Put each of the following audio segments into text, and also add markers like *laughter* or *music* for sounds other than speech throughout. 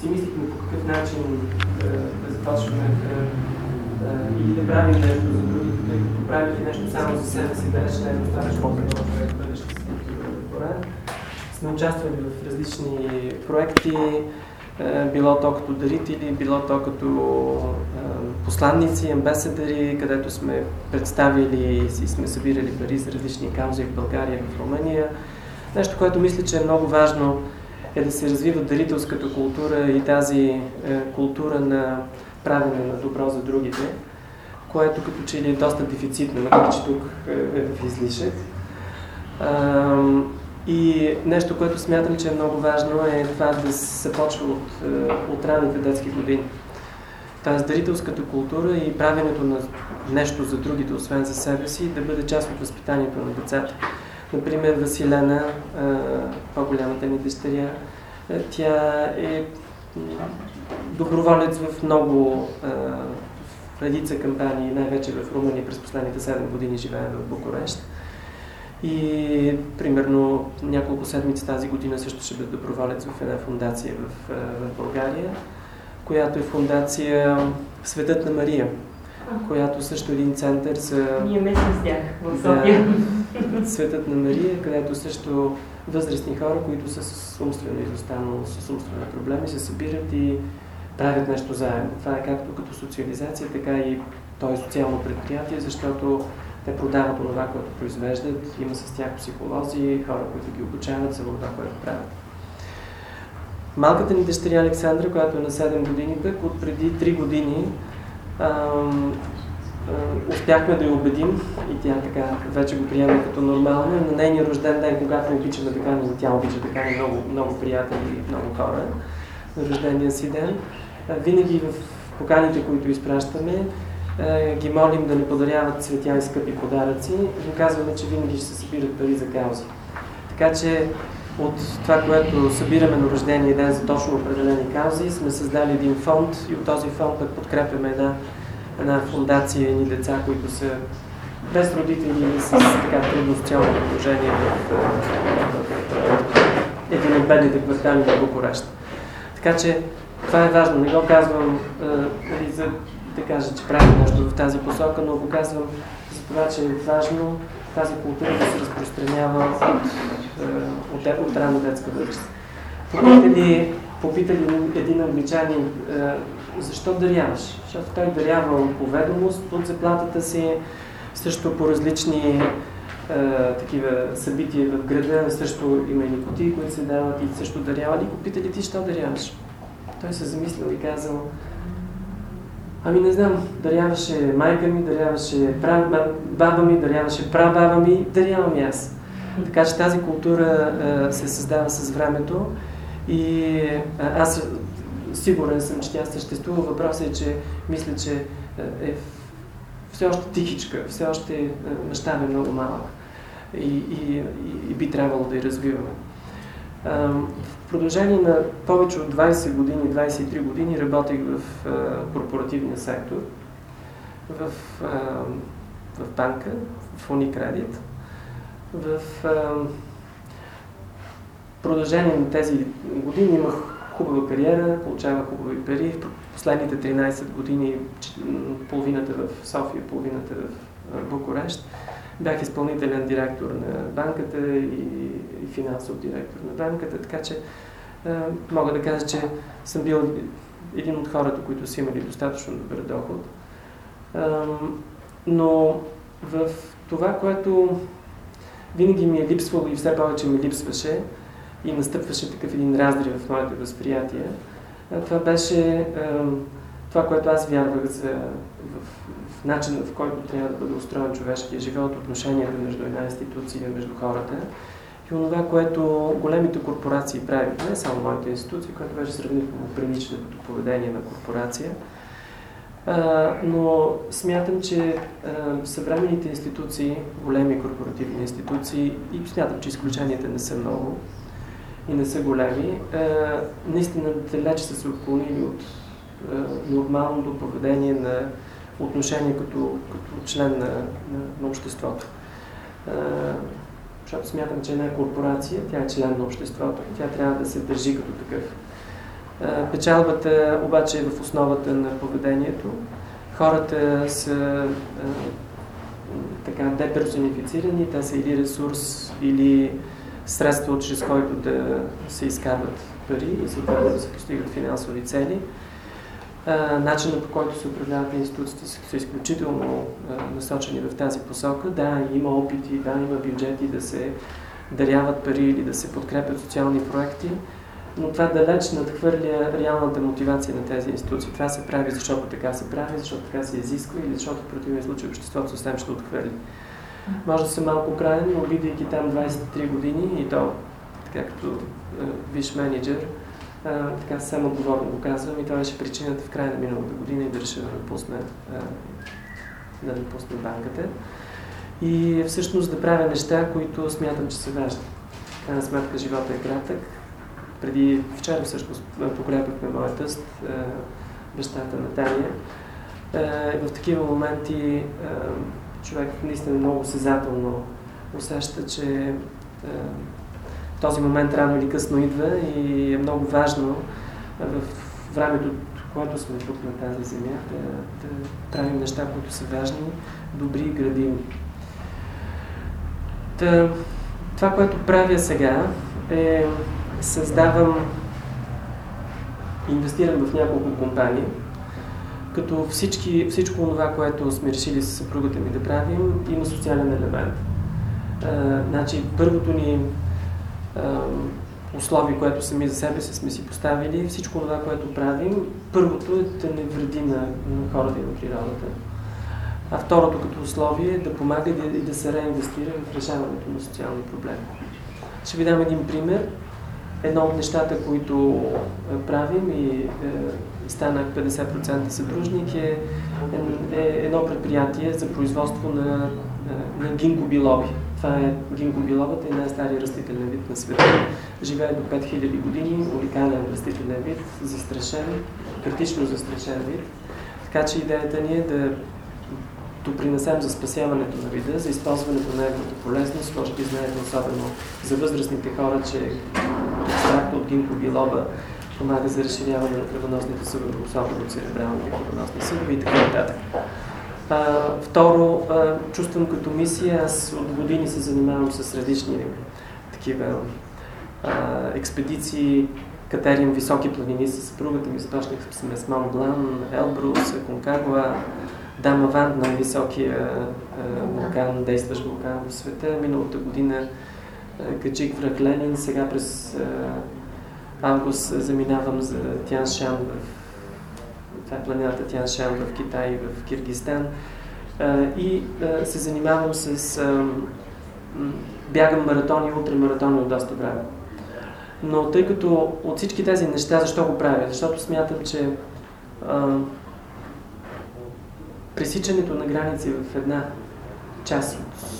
си мислихме по какъв начин да започваме да, или да правим нещо за другите, тъй като правим нещо само за себе си, беше не е достатъчно за бъдещата структура. Сме участвали в различни проекти, било то като дарители, било то като посланници, амбасадъри, където сме представили и сме събирали пари за различни каузи в България, в Румъния. Нещо, което мисля, че е много важно е да се развива дарителската култура и тази е, култура на правене на добро за другите, което като че ли е доста дефицитно, макар че тук е, е в излишък. И нещо, което смятам, че е много важно е това да се почва от, е, от ранните детски години. Тази дарителската култура и правенето на нещо за другите, освен за себе си, да бъде част от възпитанието на децата. Например, Василена, по-голямата ни дъщеря, тя е доброволец в много в редица кампании, най-вече в Румъния през последните 7 години живее в Букурещ. И примерно няколко седмици тази година също ще бъде доброволец в една фундация в, в България, която е фундация Светът на Мария, която също един център за... Ние месец с тях в София. Да, Светът на Мария, където също възрастни хора, които са с умствено изостанало, с умствени проблеми, се събират и правят нещо заедно. Това е както като социализация, така и то е социално предприятие, защото те продават това, което произвеждат, има с тях психолози, хора, които ги обучават за това, което правят. Малката ни дъщеря Александра, която е на 7 години, пък от преди 3 години ам, успяхме да я убедим и тя така вече го приема като нормално. На нейния рожден ден, когато обичаме да каним, тя обича да кани много, много приятели и много хора на рождения си ден. Винаги в поканите, които изпращаме, ги молим да ни подаряват цветя и скъпи подаръци и им казваме, че винаги ще се събират пари за каузи. Така че от това, което събираме на рождения ден за точно определени каузи, сме създали един фонд и от този фонд пък подкрепяме една една фундация и деца, които са без родители и с така трудно положение в, в един от бедните квартали на Букурещ. Така че това е важно. Не го казвам нали, за да кажа, че правим нещо в тази посока, но го казвам за това, че е важно тази култура да се разпространява от, от, от, от рано детска възраст. Попитали, попитали един англичанин защо даряваш? Защото той дарява по ведомост от заплатата си, също по различни е, такива събития в града, също има и никоти, които се дават и също дарява. И го питали ти, що даряваш? Той се замислил и казал, ами не знам, даряваше майка ми, даряваше баба ми, даряваше прабаба ми, дарявам и аз. Така че тази култура е, се създава с времето и е, аз сигурен съм, че тя съществува. Въпросът е, че мисля, че е, все още тихичка, все още мащаб е много малък и, и, и би трябвало да я развиваме. В продължение на повече от 20 години, 23 години работих в корпоративния сектор, в, в банка, в Unicredit. В продължение на тези години имах хубава кариера, получава хубави пари. В последните 13 години половината в София, половината в Букурещ. Бях изпълнителен директор на банката и, финансов директор на банката, така че е, мога да кажа, че съм бил един от хората, които са имали достатъчно добър доход. Е, но в това, което винаги ми е липсвало и все повече ми липсваше, и настъпваше такъв един раздрив в моето възприятие. Това беше това, което аз вярвах за, в, в начина, в който трябва да бъде устроен човешкия живот, отношенията между една институция и между хората. И онова, което големите корпорации правят, не само моите институции, което беше сравнително прилично като поведение на корпорация, но смятам, че съвременните институции, големи корпоративни институции, и смятам, че изключенията не са много, и не са големи, наистина далеч са се отклонили от нормалното поведение на отношение като, като член на, на, на обществото. Защото смятам, че една корпорация, тя е член на обществото, тя трябва да се държи като такъв. Печалбата обаче е в основата на поведението. Хората са така деперсонифицирани, те са или ресурс, или средство, чрез който да се изкарват пари и съответно да се постигат финансови цели. Начинът по който се управляват институциите са изключително насочени в тази посока. Да, има опити, да, има бюджети да се даряват пари или да се подкрепят социални проекти, но това далеч надхвърля реалната мотивация на тези институции. Това се прави, защото така се прави, защото така се изисква или защото в противния случай обществото съвсем ще отхвърли. Може да съм малко крайен, но бидейки там 23 години и то така като виш менеджер, е, така съвсем отговорно го казвам и това беше причината в края на миналата година и да реша да напусна, е, да напусна банката. И всъщност да правя неща, които смятам, че са важни. Крайна сметка живота е кратък, преди вчера всъщност погребахме моя тъст, е, бащата на Таня. Е, в такива моменти е, човек наистина много сезателно усеща, че този момент рано или късно идва и е много важно в времето, което сме тук на тази земя, да, да правим неща, които са важни, добри и градими. това, което правя сега, е създавам, инвестирам в няколко компании, като всички, всичко това, което сме решили с съпругата ми да правим, има социален елемент. А, значи, първото ни а, условие, което сами за себе си сме си поставили, всичко това, което правим, първото е да не вреди на, на хората и на природата. А второто като условие е да помага и да, и да се реинвестира в решаването на социални проблеми. Ще ви дам един пример. Едно от нещата, които е, правим и е, станах 50% съдружник е, е, е едно предприятие за производство на, на гинко билоби. Това е гинко билобата, е най-стария растителен вид на света. Живее до 5000 години, уникален растителен вид, застрашен, критично застрашен вид. Така че идеята ни е да допринесем за спасяването на вида, за използването на неговата полезност. Може би знаете особено за възрастните хора, че екстракт от гинко билоба помага за разширяване на кръвоносните съдове, особено церебралните кръвоносни съдове и така нататък. А, второ, а, чувствам като мисия, аз от години се занимавам с различни такива а, експедиции, катерим високи планини с съпругата ми, започнахме с Мон Блан, Елбрус, Конкагуа, Дамаван, най-високия вулкан, действащ вулкан в света. Миналата година качих връх Ленин, сега през август заминавам за Тяншан в това е планината Тяншан в Китай и в Киргизстан. И се занимавам с бягам маратони ултрамаратони от доста време. Но тъй като от всички тези неща, защо го правя? Защото смятам, че пресичането на граници в една част от,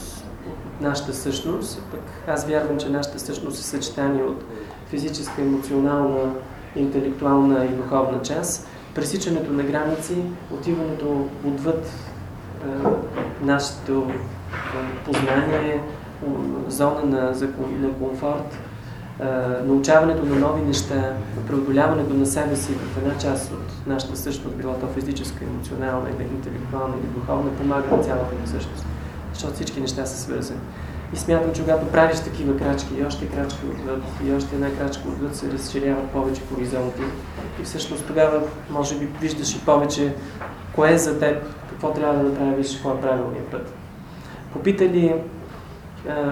от нашата същност, пък аз вярвам, че нашата същност е съчетание от физическа, емоционална, интелектуална и духовна част, пресичането на граници, отиването отвъд е, нашето познание, зона на, на комфорт, научаването на нови неща, преодоляването на себе си в една част от нашата същност, било то физическа, емоционална, интелектуална или духовна, помага на цялата ни същност. Защото всички неща са свързани. И смятам, че когато правиш такива крачки, и още крачки отвъд, и още една крачка отвъд, се разширяват повече хоризонти. И всъщност тогава, може би, виждаш и повече кое е за теб, какво трябва да направиш, какво е правилният път. Попитали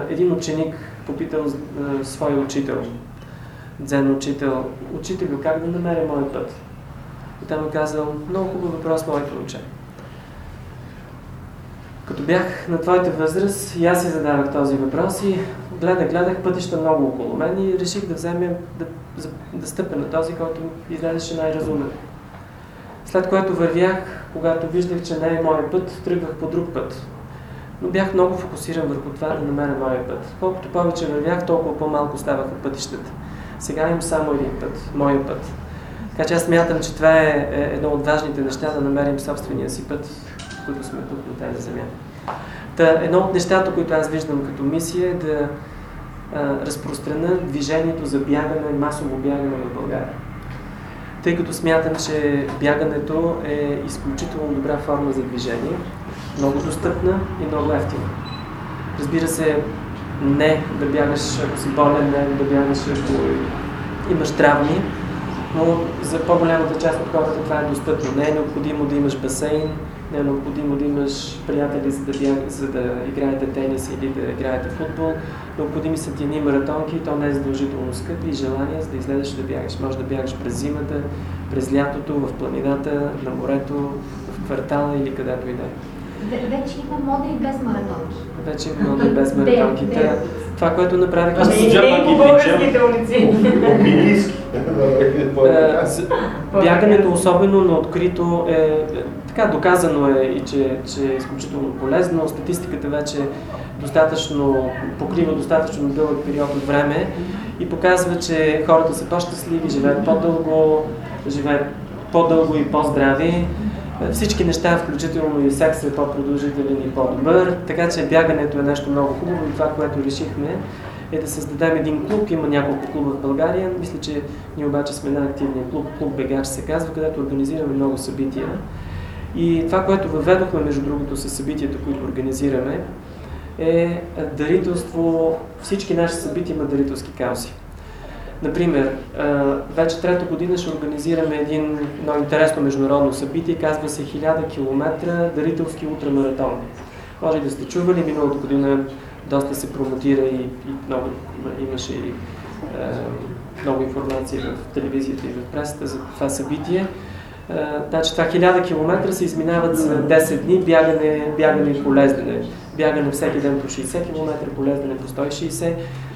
един ученик попитал своя учител, дзен учител, учител, как да намеря моят път? И там е казал, много хубав въпрос, моето уче. Като бях на твоята възраст, и аз си задавах този въпрос и гледах, гледах пътища много около мен и реших да вземем, да, да стъпя на този, който изглеждаше най-разумен. След което вървях, когато виждах, че не е моят път, тръгвах по друг път но бях много фокусиран върху това да намеря моя път. Колкото повече вървях, толкова по-малко ставаха пътищата. Сега имам само един път, моя път. Така че аз мятам, че това е, е едно от важните неща да намерим собствения си път, които сме тук на тази земя. Та, едно от нещата, които аз виждам като мисия е да а, разпространя движението за бягане, масово бягане в България. тъй като смятам, че бягането е изключително добра форма за движение, много достъпна и много ефтина. Разбира се, не да бягаш ако си болен, не да бягаш ако имаш травми, но за по-голямата част от хората това е достъпно. Не е необходимо да имаш басейн, не е необходимо да имаш приятели, за да, бяг, за да играете тенис или да играете футбол. Необходими са ти едни маратонки, то не е задължително скъпи и желание, за да излезеш да бягаш. Може да бягаш през зимата, през лятото, в планината, на морето, в квартала или където и да е. Вече има модели без маратонки. Вече има модели без маратонките. Това, което направих... Ами, не по българските улици. Бягането, особено на открито, е така доказано е и че, че е изключително полезно. Статистиката вече достатъчно, покрива достатъчно дълъг период от време и показва, че хората са по-щастливи, живеят по-дълго, живеят по-дълго и по-здрави. Всички неща, включително и секс е по-продължителен и по-добър, така че бягането е нещо много хубаво и това, което решихме е да създадем един клуб. Има няколко клуба в България. Мисля, че ние обаче сме най-активният клуб. Клуб Бегач се казва, където организираме много събития. И това, което въведохме, между другото, с събитията, които организираме, е дарителство. Всички наши събития имат дарителски каузи. Например, вече трета година ще организираме един много интересно международно събитие, казва се 1000 км дарителски ултрамаратон. Може да сте чували, миналата година доста се промотира и, и много, имаше и е, много информация в телевизията и в пресата за това събитие. Е, значи това 1000 км се изминават за 10 дни, бягане, бягане и полезнене. Бягане всеки ден по 60 км, полезнене по 160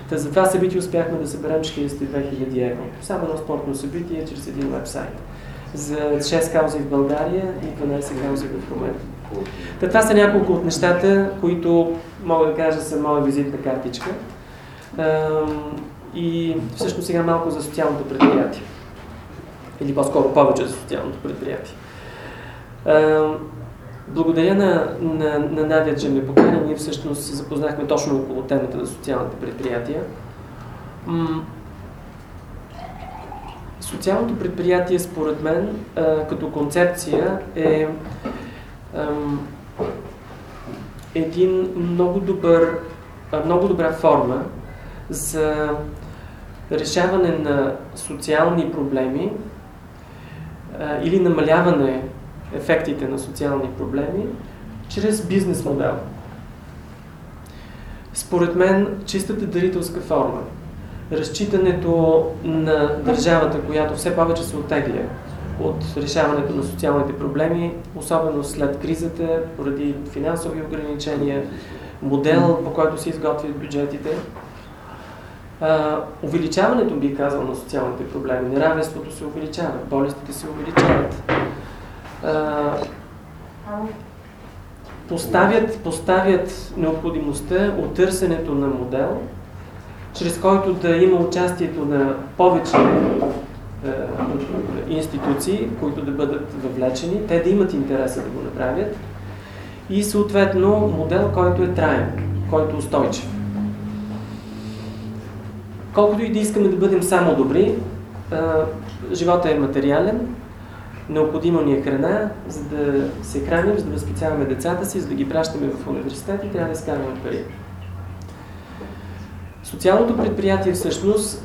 Та за това събитие успяхме да съберем 42 000 евро. Само едно спортно събитие чрез един вебсайт. За 6 каузи в България и 12 каузи в Румъния. Та това са няколко от нещата, които мога да кажа са моя визитна картичка. И всъщност сега малко за социалното предприятие. Или по-скоро повече за социалното предприятие. Благодаря на, на, на Надя, че ме покани. Ние всъщност се запознахме точно около темата за социалните предприятия. Социалното предприятие, според мен, като концепция е един много добър, много добра форма за решаване на социални проблеми или намаляване ефектите на социални проблеми чрез бизнес модел. Според мен, чистата дарителска форма, разчитането на държавата, която все повече се отегля от решаването на социалните проблеми, особено след кризата, поради финансови ограничения, модел, по който се изготвят бюджетите, увеличаването, би казал, на социалните проблеми, неравенството се увеличава, болестите се увеличават, поставят, поставят необходимостта от търсенето на модел, чрез който да има участието на повече е, институции, които да бъдат въвлечени, те да имат интереса да го направят и съответно модел, който е траен, който е устойчив. Колкото и да искаме да бъдем само добри, живота е материален, Необходима ни е храна, за да се храним, за да възпитаваме децата си, за да ги пращаме в университет и трябва да изкарваме пари. Социалното предприятие всъщност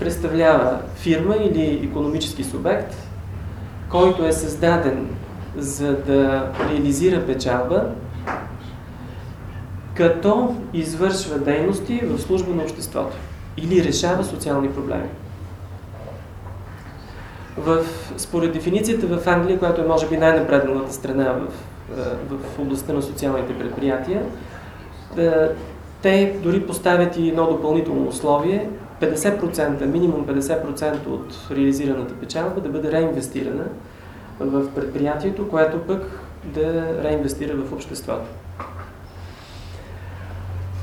представлява фирма или економически субект, който е създаден за да реализира печалба, като извършва дейности в служба на обществото или решава социални проблеми в, според дефиницията в Англия, която е може би най-напредналата страна в, в областта на социалните предприятия, те дори поставят и едно допълнително условие 50%, минимум 50% от реализираната печалба да бъде реинвестирана в предприятието, което пък да реинвестира в обществото.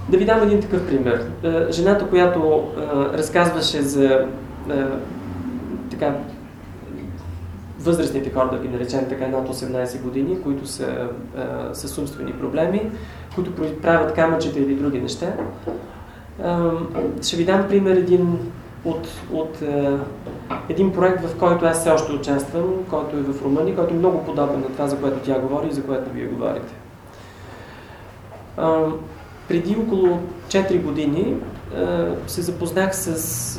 Да ви дам един такъв пример. Жената, която разказваше за така, възрастните хора, да ги наречем така, над 18 години, които са а, с умствени проблеми, които правят камъчета или други неща. Ще ви дам пример един от, от е, един проект, в който аз все още участвам, който е в Румъния, който е много подобен на това, за което тя говори и за което вие говорите. Преди около 4 години а, се запознах с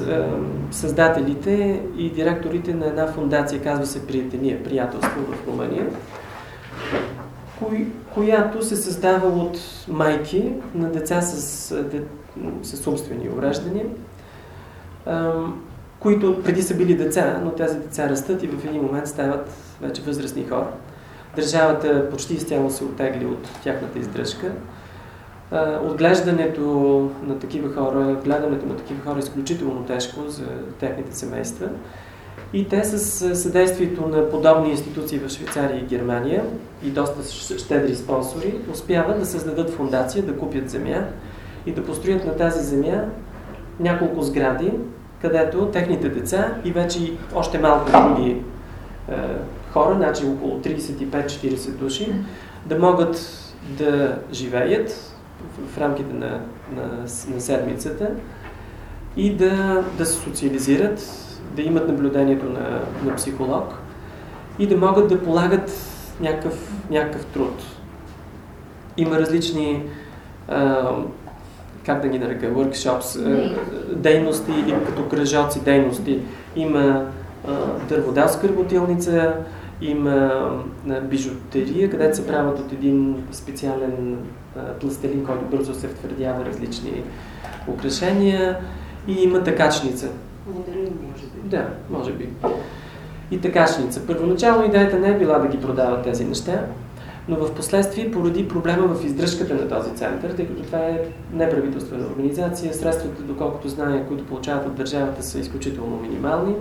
а, създателите и директорите на една фундация, казва се Приятелия, приятелство в Румъния, която се създава от майки на деца с, с умствени увреждания, които преди са били деца, но тези деца растат и в един момент стават вече възрастни хора. Държавата почти изцяло се отегли от тяхната издръжка. Отглеждането на такива хора, гледането на такива хора е изключително тежко за техните семейства. И те с съдействието на подобни институции в Швейцария и Германия и доста щедри спонсори успяват да създадат фундация, да купят земя и да построят на тази земя няколко сгради, където техните деца и вече още малко други е, хора, значи около 35-40 души, да могат да живеят в, рамките на, на, на седмицата и да, да се социализират, да имат наблюдението на, на психолог и да могат да полагат някакъв, някакъв труд. Има различни а, как да ги нарека, workshops, дейности или като кръжоци дейности. Има дърводелска работилница, има бижутерия, където се правят от един специален пластелин, който бързо се втвърдява различни украшения и има такачница. може би. Да, може би. И такачница. Първоначално идеята не е била да ги продават тези неща, но в последствие поради проблема в издръжката на този център, тъй като това е неправителствена организация, средствата, доколкото знае, които получават от държавата, са изключително минимални.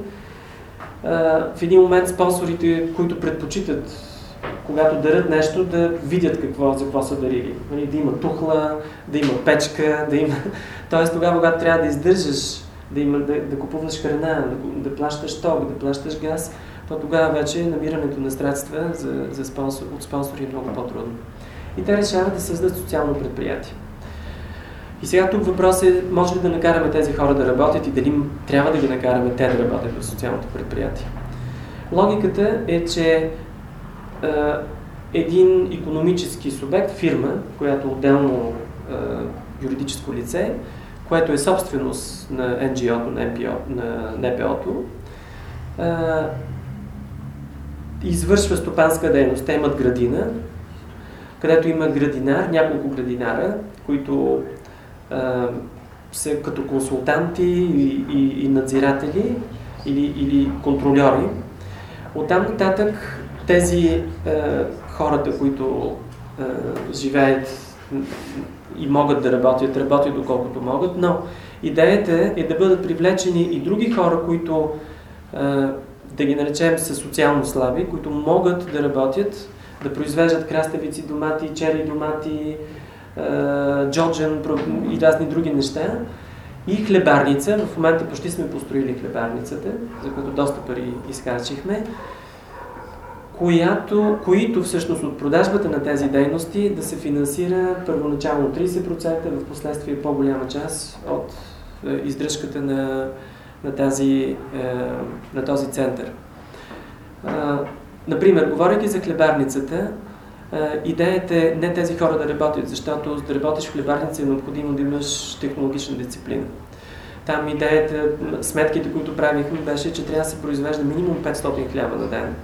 В един момент спонсорите, които предпочитат, когато дарят нещо, да видят какво, за какво са дарили. Нали, да има тухла, да има печка, да има... *laughs* Тоест тогава, когато трябва да издържаш, да, има, да, да купуваш храна, да, да плащаш ток, да плащаш газ, то тогава вече намирането на средства за, за спонсор, от спонсори е много по-трудно. И те решават да създадат социално предприятие. И сега тук въпрос е, може ли да накараме тези хора да работят и дали трябва да ги накараме те да работят в социалното предприятие. Логиката е, че един економически субект, фирма, която отделно е, юридическо лице, което е собственост на NGO-то, на, на НПО-то, е, извършва стопанска дейност. Те имат градина, където има градинар, няколко градинара, които а, са като консултанти и, и, и надзиратели или, или контрольори. Оттам нататък тези а, хората, които а, живеят и могат да работят, работят доколкото могат, но идеята е да бъдат привлечени и други хора, които а, да ги наречем са социално слаби, които могат да работят, да произвеждат краставици, домати, чери домати, джоджен и разни други неща. И хлебарница, в момента почти сме построили хлебарницата, за която доста пари изкарчихме, която, които всъщност от продажбата на тези дейности да се финансира първоначално 30%, в последствие по-голяма част от е, издръжката на на, тази, е, на този център. Например, говоряки за хлебарницата, е, идеята е не тези хора да работят, защото за да работиш в хлебарница е необходимо да имаш технологична дисциплина. Там идеята, сметките, които правихме, беше, че трябва да се произвежда минимум 500 хляба на ден,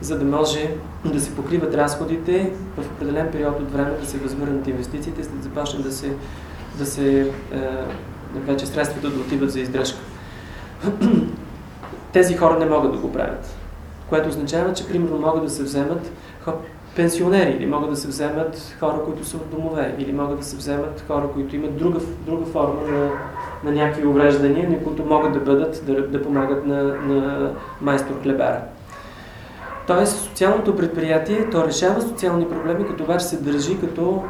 за да може да се покриват разходите в определен период от време, да се възвърнат инвестициите, за да започнат да се, да се е, вече средствата да отиват за издръжка. *clears throat* тези хора не могат да го правят. Което означава, че примерно могат да се вземат пенсионери, или могат да се вземат хора, които са от домове, или могат да се вземат хора, които имат друга, друга форма на, на някакви увреждания, на които могат да бъдат, да, да помагат на, на майстор хлебара. Тоест, социалното предприятие, то решава социални проблеми, като обаче се държи като,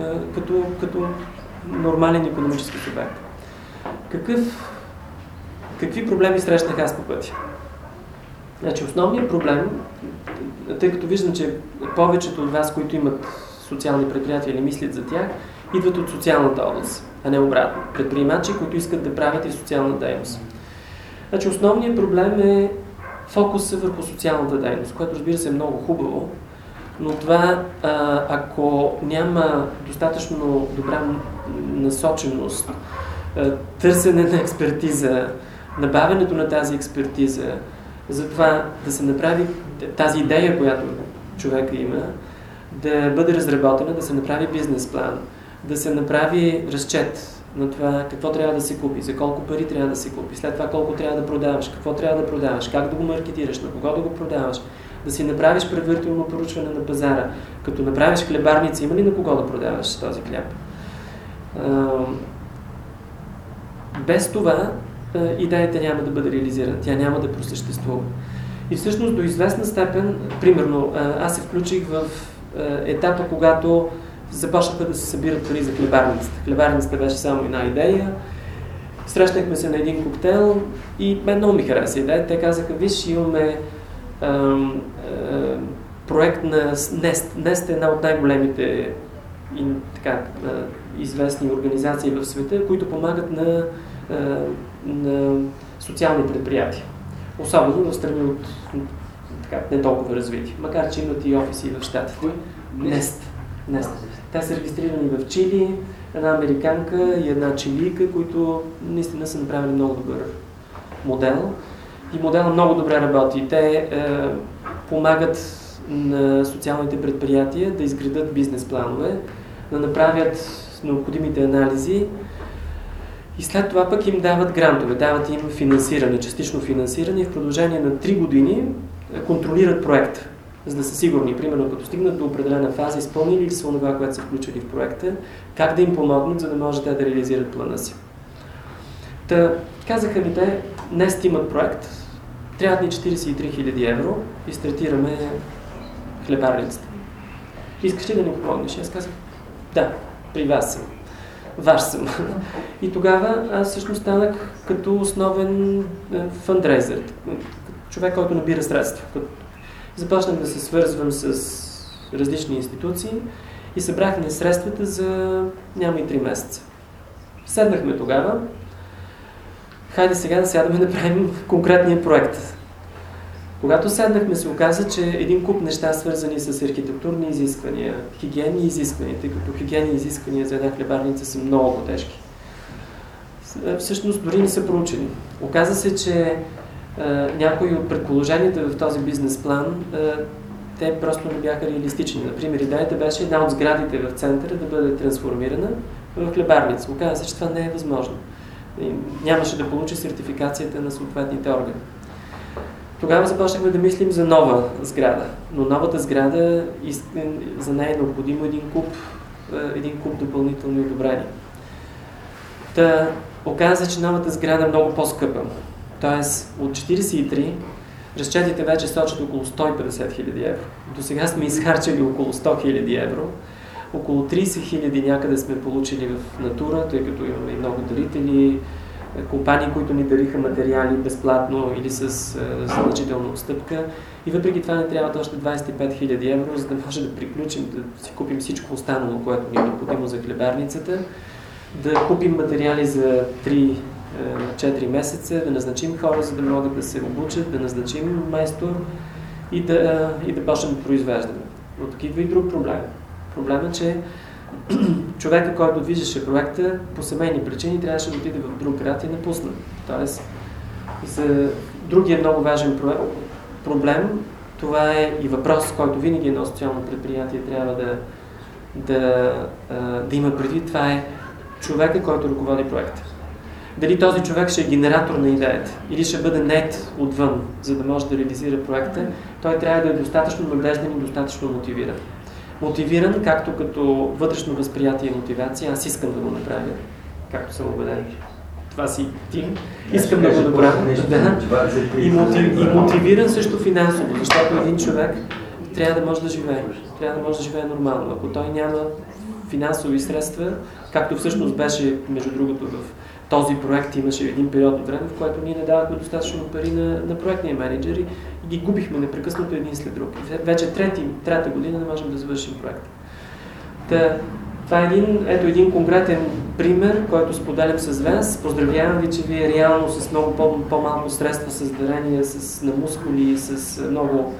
е, като, като нормален економически субект. Какъв Какви проблеми срещнах аз по пътя? Значи основният проблем, тъй като виждам, че повечето от вас, които имат социални предприятия или мислят за тях, идват от социалната област, а не обратно. Предприемачи, които искат да правят и социална дейност. Значи основният проблем е фокуса върху социалната дейност, което разбира се е много хубаво, но това, ако няма достатъчно добра насоченост, търсене на експертиза, набавянето на тази експертиза, за това да се направи тази идея, която човека има, да бъде разработена, да се направи бизнес план, да се направи разчет на това какво трябва да се купи, за колко пари трябва да се купи, след това колко трябва да продаваш, какво трябва да продаваш, как да го маркетираш, на кого да го продаваш, да си направиш предварително поручване на пазара. Като направиш хлебарница, има ли на кого да продаваш този хляб? Без това идеята няма да бъде реализирана, тя няма да просъществува. И всъщност до известна степен, примерно, аз се включих в етапа, когато започнаха да се събират пари за хлебарницата. Хлебарницата беше само една идея. Срещнахме се на един коктейл и мен много ми хареса идея. Те казаха, виж, имаме ам, ам, проект на Нест. Нест е една от най-големите и, така, известни организации в света, които помагат на, на социални предприятия. Особено в страни от така, не толкова развити. Макар, че имат и офиси в Штатите. Нест. Нест. Те са регистрирани в Чили, една американка и една чилийка, които наистина са направили много добър модел. И моделът много добре работи. Те е, помагат на социалните предприятия да изградат бизнес планове, да направят необходимите анализи и след това пък им дават грантове, дават им финансиране, частично финансиране и в продължение на 3 години контролират проекта за да са сигурни, примерно като стигнат до определена фаза, изпълнили ли са това, което са включили в проекта, как да им помогнат, за да може те да реализират плана си. Та, казаха ми те, днес имат проект, трябва ни 43 000 евро и стартираме хлебарницата. Искаш ли да ни помогнеш? Аз казах, да, при вас съм. Ваш съм. И тогава аз всъщност станах като основен е, фандрейзър, човек, който набира средства, започнах да се свързвам с различни институции и събрахме средствата за няма и 3 месеца. Седнахме тогава, хайде сега да сядаме да правим конкретния проект. Когато седнахме, се оказа, че един куп неща, свързани с архитектурни изисквания, хигиенни изисквания, тъй като хигиенни изисквания за една хлебарница са много тежки. Всъщност дори не са проучени. Оказа се, че някои от предположенията в този бизнес план, те просто не бяха реалистични. Например, идеята беше една от сградите в центъра да бъде трансформирана в хлебарница. Оказва се, че това не е възможно. Нямаше да получи сертификацията на съответните органи. Тогава започнахме да мислим за нова сграда. Но новата сграда, за нея е необходимо един куп, един куп допълнителни одобрения. Та, оказа, че новата сграда е много по-скъпа. Тоест от 43 разчетите вече сочат около 150 хиляди евро. До сега сме изхарчили около 100 хиляди евро. Около 30 хиляди някъде сме получили в натура, тъй като имаме и много дарители, е, компании, които ни дариха материали безплатно или с е, значителна отстъпка. И въпреки това не трябват още 25 хиляди евро, за да може да приключим, да си купим всичко останало, което ни е необходимо за хлебарницата, да купим материали за 3 4 месеца, да назначим хора, за да могат да се обучат, да назначим майстор и да, и да почнем да произвеждаме. Но такива и друг проблем. Проблемът е, че *clears throat* човека, който движеше проекта, по семейни причини трябваше да отиде в друг град и напусна. Тоест, за другия много важен проблем, това е и въпрос, който винаги едно социално предприятие трябва да, да, да има предвид, това е човека, който ръководи проекта дали този човек ще е генератор на идеята или ще бъде нет отвън, за да може да реализира проекта, той трябва да е достатъчно надежден и достатъчно мотивиран. Мотивиран, както като вътрешно възприятие и мотивация, аз искам да го направя, както съм убеден. Това си ти. Искам да го направя. Да. И, мотив, и мотивиран също финансово, защото един човек трябва да може да живее. Трябва да може да живее нормално. Ако той няма финансови средства, както всъщност беше, между другото, в този проект имаше един период от време, в който ние не давахме достатъчно пари на, на проектния менеджери и ги губихме непрекъснато един след друг. Вече трети, трета година не можем да завършим проект. Та, Това е един, ето един конкретен пример, който споделям с вас. Поздравявам ви, че вие реално с много по- по-малко средства с дарения, с, на мускули, с много,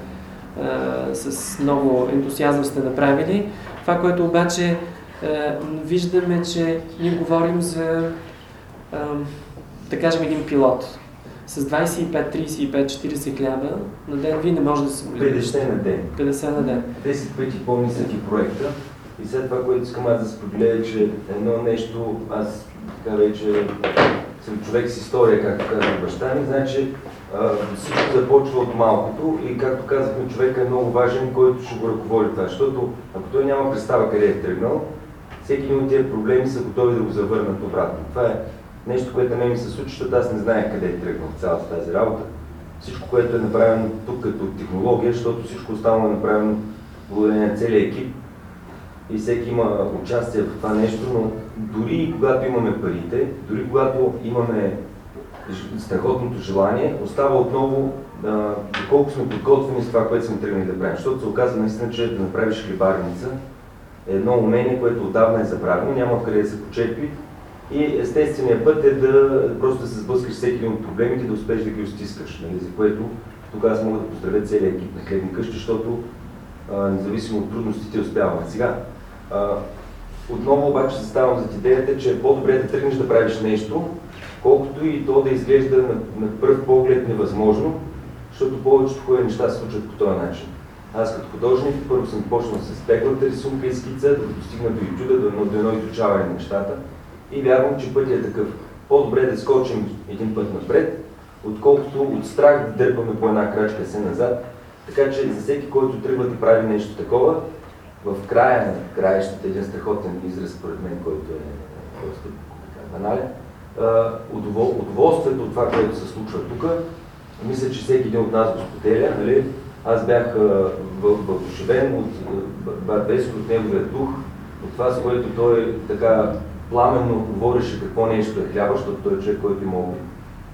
а, с много ентусиазъм сте направили. Това, което обаче а, виждаме, че ние говорим за, да кажем, един пилот. С 25, 35, 40 хляба на ден вие не може да се 50 на ден. 50 на ден. 10 пъти по-нисък и проекта. И след това, което искам аз да споделя е, че едно нещо, аз така вече съм човек с история, както казва баща ми, значи всичко започва от малкото и както казахме, човек е много важен, който ще го ръководи това, защото ако той няма представа къде е тръгнал, всеки един от тези проблеми са готови да го завърнат обратно. Това е нещо, което мен ми се случи, защото аз не знаех къде е тръгнал цялата тази работа. Всичко, което е направено тук като технология, защото всичко останало е направено благодарение на целия екип, и всеки има участие в това нещо, но дори когато имаме парите, дори когато имаме страхотното желание, остава отново да, доколко сме подготвени с това, което сме тръгнали да правим. Защото се оказва наистина, че да направиш хлебарница е едно умение, което отдавна е забравено, няма откъде да се почерпи. И естественият път е да просто да се сблъскаш всеки един от проблемите, да успееш да ги остискаш, нали, за което тогава аз мога да поздравя целият екип на хлебни къщи, защото а, независимо от трудностите успяваме. Сега, а, отново обаче се ставам за идеята, че е по-добре да тръгнеш да правиш нещо, колкото и то да изглежда на, на пръв поглед невъзможно, защото повечето хубави неща се случват по този начин. Аз като художник първо съм почнал с теглата рисунка и скица, да достигна до YouTube, до едно, до едно изучаване на нещата. И вярвам, че пътят е такъв. По-добре да скочим един път напред, отколкото от страх да дърпаме по една крачка се назад. Така че за всеки, който тръгва да прави нещо такова, в края на краищата, един страхотен израз, според мен, който е доста банален, удоволствието от това, което се случва тук, мисля, че всеки един от нас го споделя. Нали? Аз бях въодушевен от Беско, от неговия дух, от това, с което той така пламенно говореше какво нещо е хляба, защото той е човек, който има опит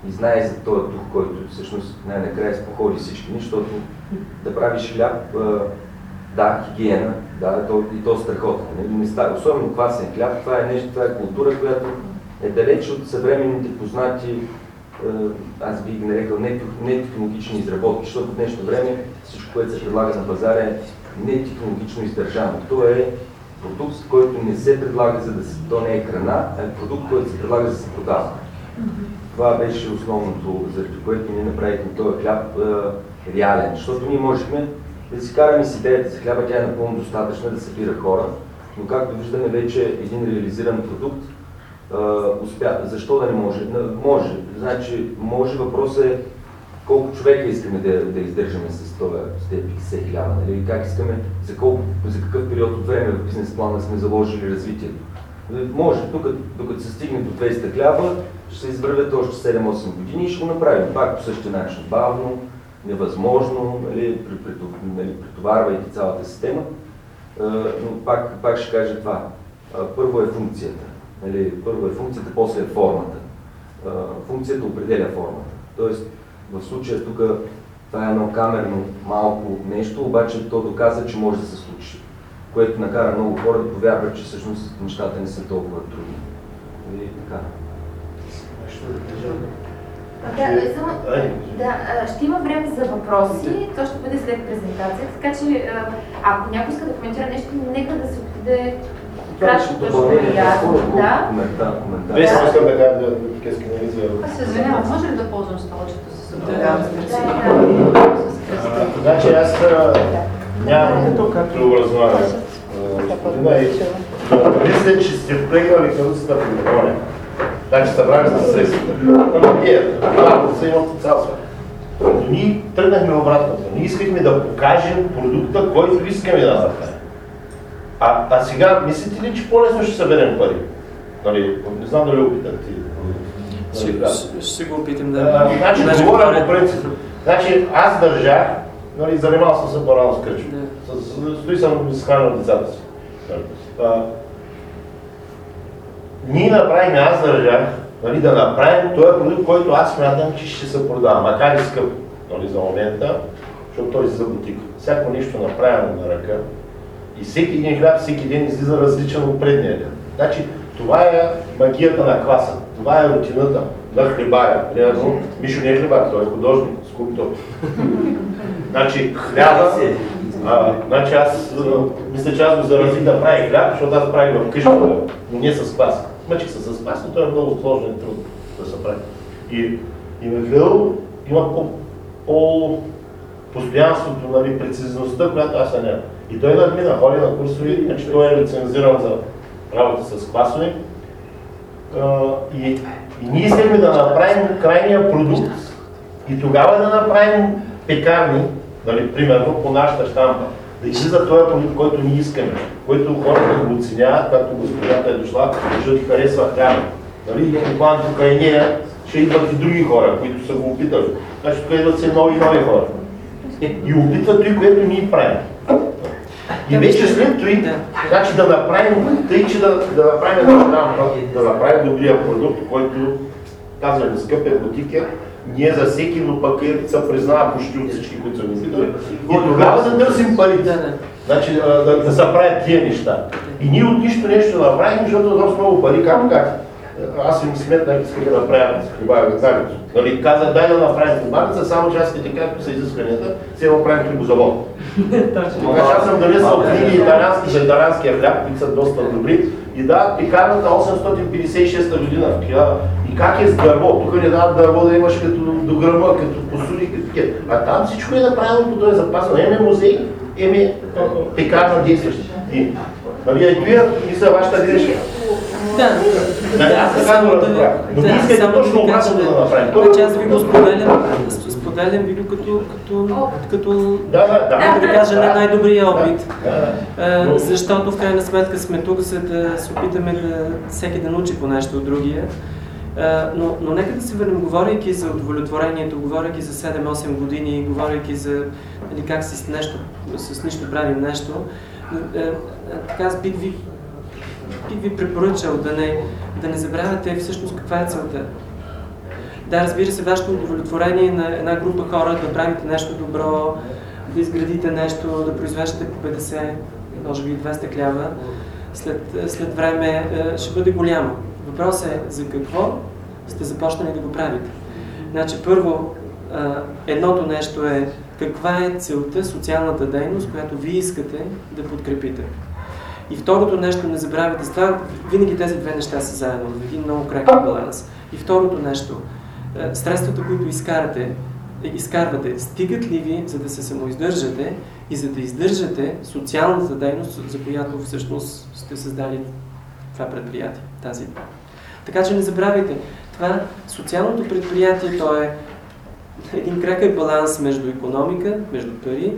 и знае за този дух, който всъщност най-накрая споходи всички ни, защото да правиш хляб, да, хигиена, да, и то страхотно. Става, особено квасен хляб, това е нещо, това е култура, която е далеч от съвременните познати, аз бих ги нарекал нетехнологични изработки, защото в днешно време всичко, което се предлага на пазара е нетехнологично издържано. То е продукт, който не се предлага, за да се, то не е храна, а е продукт, който се предлага за да се продава. Това беше основното, заради което ние направихме този хляб е, реален, защото ние можехме да си караме с идеята за хляба, тя е напълно достатъчна да събира хора, но както виждаме вече един реализиран продукт успя. Защо да не може? Може. Значи, може. Въпросът е колко човека искаме да, да издържаме с това, с тези 50 хиляда, нали? Как искаме, за, колко, за какъв период от време в бизнес плана сме заложили развитието. Може, тук, докато се стигне до 200 хляба, ще се извървят още 7-8 години и ще го направим. Пак по същия начин. Бавно, невъзможно, нали, нали, претоварвайки цялата система. Но пак, пак ще кажа това. Първо е функцията. Нали, първо е функцията, после е формата. Функцията определя формата. Тоест, в случая тук това е едно камерно малко нещо, обаче то доказа, че може да се случи. Което накара много хора да повярват, че всъщност нещата не са толкова трудни. И нали, така. Да, само, да, ще има време за въпроси, то ще бъде след презентацията, така че ако някой иска да коментира нещо, нека да се опиде кратко точно и ясно. Да. Вие си искам да кажа къс канализира. Аз се извинявам, може ли да ползвам столчето с Да, Значи аз нямам преобразование. Мисля, че сте каруцата по Япония. Значи събрали сте средства. Ама вие, малко се има по цял ние тръгнахме обратното. Ние искахме да покажем продукта, който искаме да направим. А, а сега, мислите ли, че по-лесно ще съберем пари? Нали, не знам дали опитам ти. Да. ще го опитам да... Значи, говоря по принцип. Значи, аз държах, нали, занимавал съм се по-рано с кръчо. Стои съм с храна децата си. Ние направим, аз държах, нали, да направим този продукт, който аз смятам, че ще се продава, макар и скъп нали, за момента, защото той е за бутик. Всяко нещо направено на ръка И всеки един хляб всеки ден излиза различен от предния ден. Значи, това е магията на класа. Това е рутината на хлебаря. Примерно, Мишо не е хлебар, той е художник, скулптор. значи, хляба, а, значи аз мисля, че аз го заразих да прави хляб, защото аз правих в къщата, но не с квас. Мъчих се с квас, но той е много сложен и трудно да се прави. И, и Михаил има по, по постоянството, нали, прецизността, която аз нямам. И той надмина, ходи на курсови, значи той е лицензиран за работа с квасови. И, и ние искаме да направим крайния продукт и тогава да направим пекарни, нали, примерно по нашата штампа, да излиза този продукт, който ние искаме, който хората го оценяват, както господата е дошла, защото харесва хляба. Нали, буквално е нея, ще идват и други хора, които са го опитали. Значи тук идват се нови нови хора. И опитват той, което ние правим. И вече след това, значи да направим, тъй че да, да направим една да направим добрия продукт, който казваме скъп е бутика, ние за всеки, но пък се признава почти от всички, които са ни питали. И тогава да търсим парите. Значи да, да, да се правят тия неща. И ние от нищо нещо да направим, защото доста много пари, както как аз им сметнах, исках да направя хлебарница. Нали, казах, дай да направим хлебарница, само че аз ще както са изискванията, сега направим хлебозавод. Така аз съм донесъл книги италиански за италианския хляб, които са доста добри. И да, пекарната 856 година И как е с дърво? Тук не дават дърво да имаш като до гръма, като посуди, като такива. А там всичко е направено по този запасно. Еме музей, еме пекарна действаща. И, нали, и мисля, вашата грешка. Да, да, да, само да, да, само да ви кажа, да, че аз ви го споделям, споделям ви го като, като, като да, да, да, да кажа, не най-добрия опит. Да, защото в крайна сметка сме тук, за да се опитаме да всеки да научи по нещо от другия. Но, но нека да се върнем, говорейки за удовлетворението, говорейки за 7-8 години, говорейки за нали, как си с, нещо, с нищо правим нещо, така аз бих ви бих ви препоръчал да не, да не забравяте всъщност каква е целта. Да, разбира се, вашето удовлетворение на една група хора да правите нещо добро, да изградите нещо, да произвеждате по 50, може би 200 клява, след, след време е, ще бъде голямо. Въпросът е за какво сте започнали да го правите. Значи, първо, е, едното нещо е каква е целта, социалната дейност, която ви искате да подкрепите. И второто нещо, не забравяйте, това винаги тези две неща са заедно, в един много крайък баланс. И второто нещо, е, средствата, които изкарате, е, изкарвате, стигат ли ви, за да се самоиздържате и за да издържате социалната дейност, за която всъщност сте създали това предприятие, тази. Така че не забравяйте, това социалното предприятие, то е един крайък баланс между економика, между пари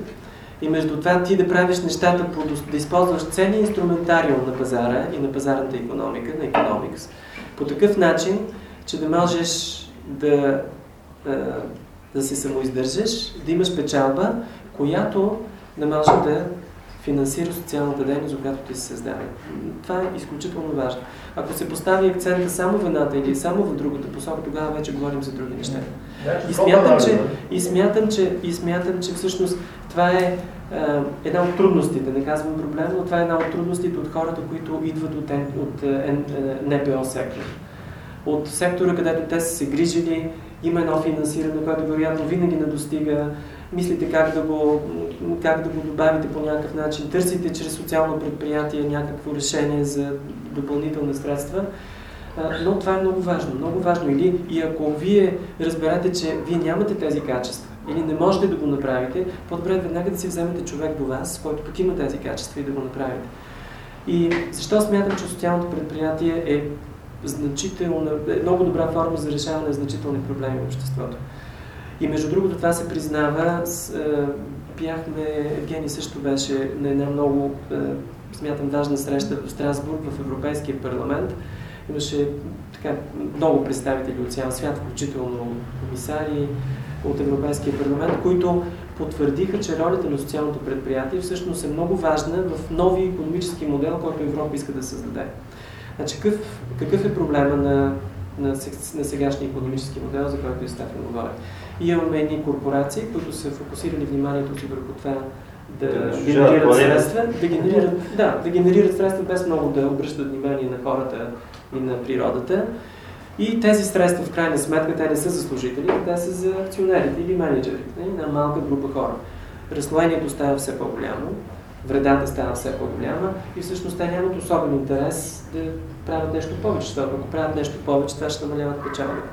и между това ти да правиш нещата, да използваш целият инструментариум на пазара и на пазарната економика, на економикс, по такъв начин, че да можеш да, да се самоиздържаш, да имаш печалба, която да може да финансира социалната дейност, за която ти се създаде. Това е изключително важно. Ако се постави акцента само в едната или само в другата посока, тогава вече говорим за други неща. И смятам, че, и смятам, че, и смятам, че всъщност това е една от трудностите, не казвам проблем, но това е една от трудностите от хората, които идват от, от, от НПО сектор. От сектора, където те са се грижили, има едно финансиране, което вероятно винаги не достига, мислите как да го, как да го добавите по някакъв начин, търсите чрез социално предприятие някакво решение за допълнителни средства. Но това е много важно. Много важно. Или и ако вие разберете, че вие нямате тези качества, или не можете да го направите, по-добре веднага да си вземете човек до вас, който пък има тези качества и да го направите. И защо смятам, че социалното предприятие е значителна, е много добра форма за решаване на значителни проблеми в обществото. И между другото това се признава, с, е, бяхме, Евгений също беше на една много, е, смятам, важна среща в Страсбург, в Европейския парламент. Имаше така, много представители от цял свят, включително комисари от Европейския парламент, които потвърдиха, че ролята на социалното предприятие всъщност е много важна в нови економически модел, който Европа иска да създаде. Значи, какъв, какъв е проблема на, на, на сегашния економически модел, за който и Стефан говори? Имаме едни корпорации, които са фокусирали вниманието си върху това да, да генерират средства, да генерират, да, да генерират средства без много да обръщат внимание на хората и на природата. И тези средства, в крайна сметка, те не са за служителите, те са за акционерите или менеджерите на малка група хора. Разслоението става все по-голямо, вредата става все по-голяма и всъщност те нямат особен интерес да правят нещо повече, защото ако правят нещо повече, това ще намаляват печалбите.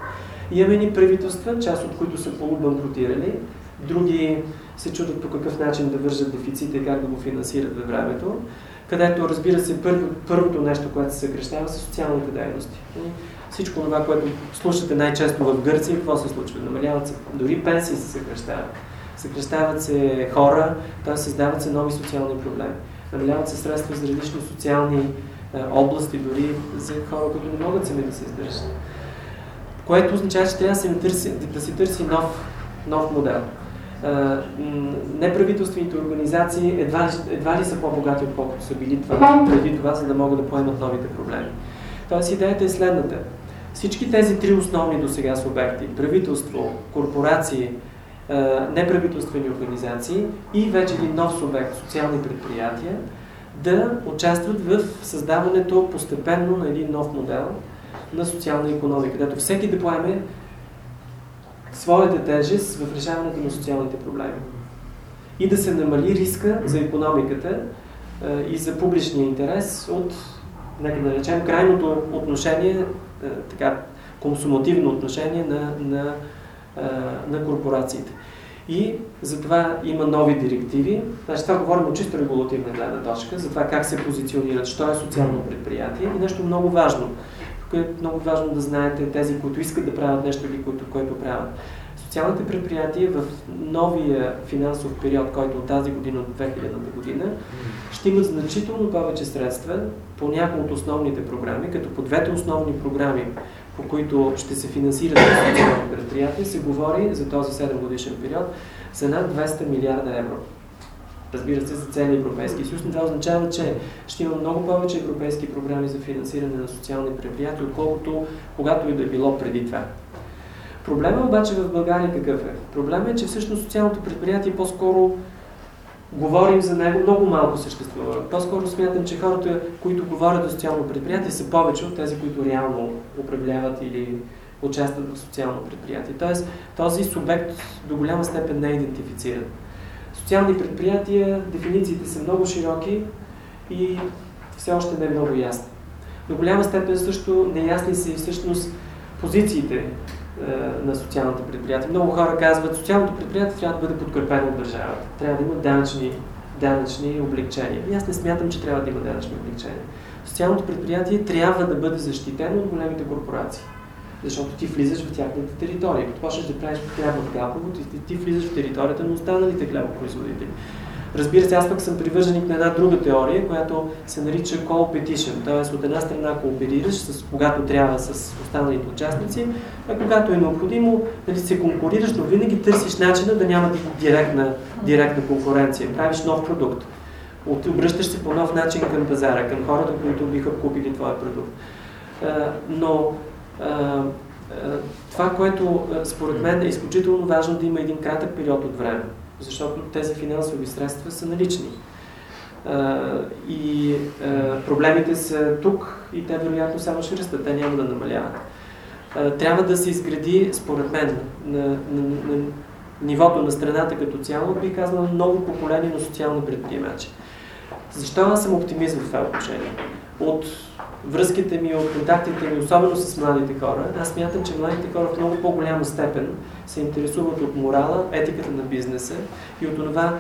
Имаме ни правителства, част от които са полубанкротирали, други се чудят по какъв начин да вържат дефицита и как да го финансират във времето, където, разбира се, първо, първото нещо, което се съкрещава, са социалните дейности. Всичко това, което слушате най-често в Гърция, какво се случва? Намаляват се, дори пенсии се съкрещават. Съкрещават се хора, т.е. създават се нови социални проблеми. Намаляват се средства за различни социални е, области, дори за хора, които не могат сами да се издържат. Което означава, че трябва да се търси, да се търси нов, нов модел. Неправителствените организации едва ли, едва ли са по-богати, отколкото са били това, преди това, за да могат да поемат новите проблеми. Тоест идеята е следната. Всички тези три основни до сега субекти правителство, корпорации, неправителствени организации и вече един нов субект социални предприятия да участват в създаването постепенно на един нов модел на социална економика, където всеки да поеме своята тежест в решаването на социалните проблеми и да се намали риска за економиката и за публичния интерес от, нека да речем, крайното отношение е, така, консумативно отношение на, на, е, на корпорациите. И затова има нови директиви. Значи това говорим от чисто регулативна гледна точка, за това как се позиционират, що е социално предприятие и нещо много важно. Е много важно да знаете тези, които искат да правят нещо или които, което правят. Социалните предприятия в новия финансов период, който от тази година, от 2000 година, ще имат значително повече средства по някои от основните програми, като по двете основни програми, по които ще се финансират социалните предприятия, се говори за този 7 годишен период за над 200 милиарда евро. Разбира се, за целия Европейски съюз, но това означава, че ще има много повече европейски програми за финансиране на социални предприятия, отколкото когато и да е било преди това. Проблема обаче в България какъв е? Проблема е, че всъщност социалното предприятие по-скоро говорим за него, много малко съществува. По-скоро смятам, че хората, които говорят за социално предприятие, са повече от тези, които реално управляват или участват в социално предприятие. Тоест, този субект до голяма степен не е идентифициран. Социални предприятия, дефинициите са много широки и все още не е много ясни. До голяма степен също неясни са и всъщност позициите е, на социалните предприятия. Много хора казват, социалното предприятие трябва да бъде подкрепено от държавата. Трябва да има данъчни, данъчни облегчения. И аз не смятам, че трябва да има данъчни облегчения. Социалното предприятие трябва да бъде защитено от големите корпорации. Защото ти влизаш в тяхната територия. Като почнеш да правиш хляб от гапово, ти, ти влизаш в територията на останалите хлябопроизводители. Разбира се, аз пък съм привърженик на една друга теория, която се нарича call petition. Т.е. от една страна кооперираш, с, когато трябва с останалите участници, а когато е необходимо, нали, се конкурираш, но винаги търсиш начина да няма директна, директна конкуренция. Правиш нов продукт. Обръщаш се по нов начин към пазара, към хората, които биха купили твоя продукт. Но това, което според мен е изключително важно да има един кратък период от време защото тези финансови средства са налични. И проблемите са тук и те вероятно само ще растат, те няма да намаляват. Трябва да се изгради, според мен, на, на, на нивото на страната като цяло, би казал, ново поколение на социални предприемачи. Защо аз съм оптимист в това отношение? От връзките ми, от контактите ми, особено с младите хора, аз смятам, че младите хора в много по-голяма степен се интересуват от морала, етиката на бизнеса и от това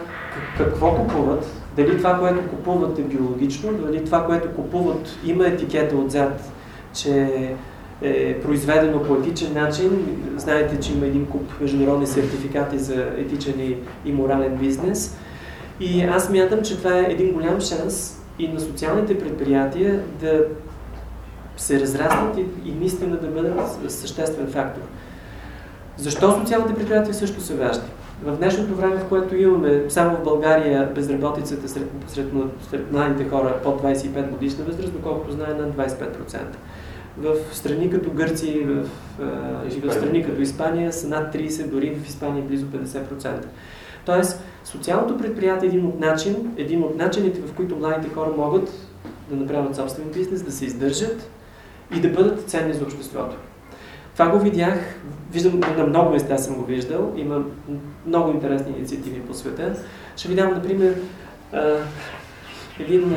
какво купуват, дали това, което купуват е биологично, дали това, което купуват има етикета отзад, че е произведено по етичен начин. Знаете, че има един куп международни сертификати за етичен и морален бизнес. И аз мятам, че това е един голям шанс и на социалните предприятия да се разраснат и, и наистина да бъдат съществен фактор. Защо социалните предприятия също са важни? В днешното време, в което имаме само в България безработицата сред, сред, сред младите хора под 25 годишна възраст, доколкото знае над 25%. В страни като Гърция и в, в страни като Испания са над 30, дори в Испания близо 50%. Тоест, социалното предприятие е един от, начин, един от начините, в които младите хора могат да направят собствен бизнес, да се издържат и да бъдат ценни за обществото. Това го видях, виждам на много места съм го виждал, има много интересни инициативи по света. Ще ви дам, например, един...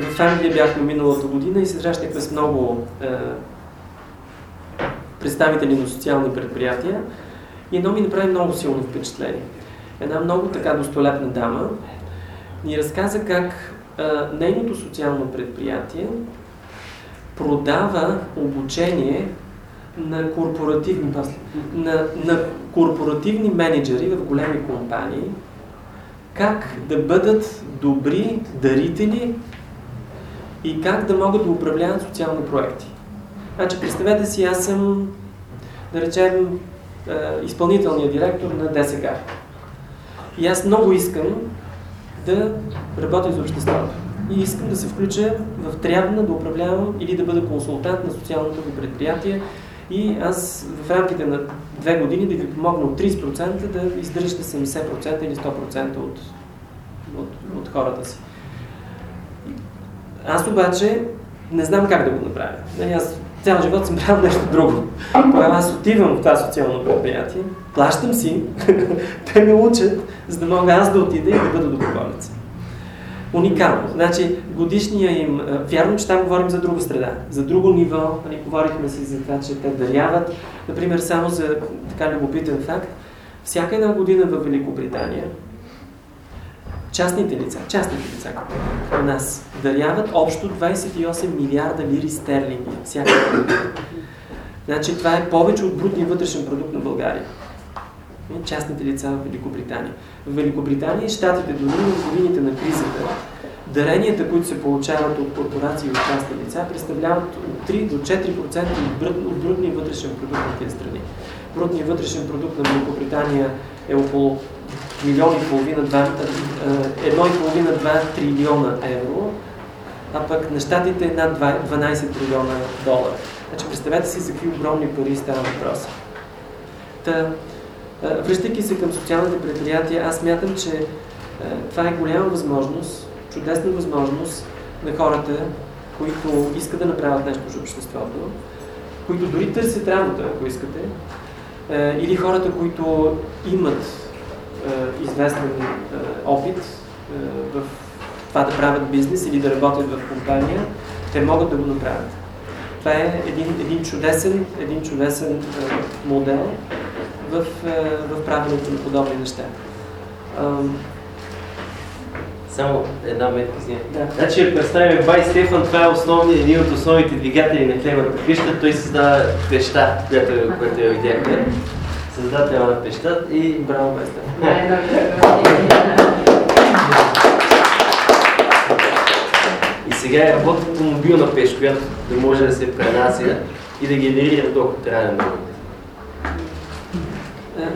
В Англия бяхме миналата година и се срещнахме с много представители на социални предприятия и едно ми направи много силно впечатление. Една много така достолепна дама ни разказа как нейното социално предприятие продава обучение на корпоративни, на, на корпоративни менеджери в големи компании, как да бъдат добри дарители и как да могат да управляват социални проекти. Значи, представете си, аз съм, да речем, изпълнителният директор на ДСК. И аз много искам да работя за обществото и искам да се включа в трябва да управлявам или да бъда консултант на социалното ви предприятие и аз в рамките на две години да ви помогна от 30% да издържате 70% или 100% от, от, от хората си. Аз обаче не знам как да го направя. Нали, аз цял живот съм правил нещо друго. Тогава аз отивам в това социално предприятие, плащам си, *laughs* те ме учат, за да мога аз да отида и да бъда доброволец. Уникално. Значи годишния им, вярвам, че там говорим за друга среда, за друго ниво, нали, говорихме си за това, че те даряват. Например, само за така любопитен факт, всяка една година в Великобритания частните лица, частните лица като нас даряват общо 28 милиарда лири стерлинги всяка година. Значи това е повече от брутния вътрешен продукт на България частните лица в Великобритания. В Великобритания и щатите, дори в годините на кризата, даренията, които се получават от корпорации и от частни лица, представляват от 3 до 4% от брутния вътрешен продукт на тези страни. Брутният вътрешен продукт на Великобритания е около милиони и половина, два, едно и половина, два трилиона евро, а пък на щатите е над 12 трилиона долара. Значи представете си за какви огромни пари става въпрос. Та, Връщайки се към социалните предприятия, аз мятам, че това е голяма възможност, чудесна възможност на хората, които искат да направят нещо за обществото, които дори търсят работа, ако искате, или хората, които имат известен опит в това да правят бизнес или да работят в компания, те могат да го направят. Това е един, един чудесен, един чудесен модел, в, е, в правилото на подобни неща. Само една метка си. Да. Значи, ако представим Бай Стефан, това е основни, един от основните двигатели на клевата къща. Той създава пеща, която, която я видяхме. Създател на пеща и браво, Бай Стефан. И сега е работи по мобилна пещ, която да може да се пренася и да генерира доход, трябва да е,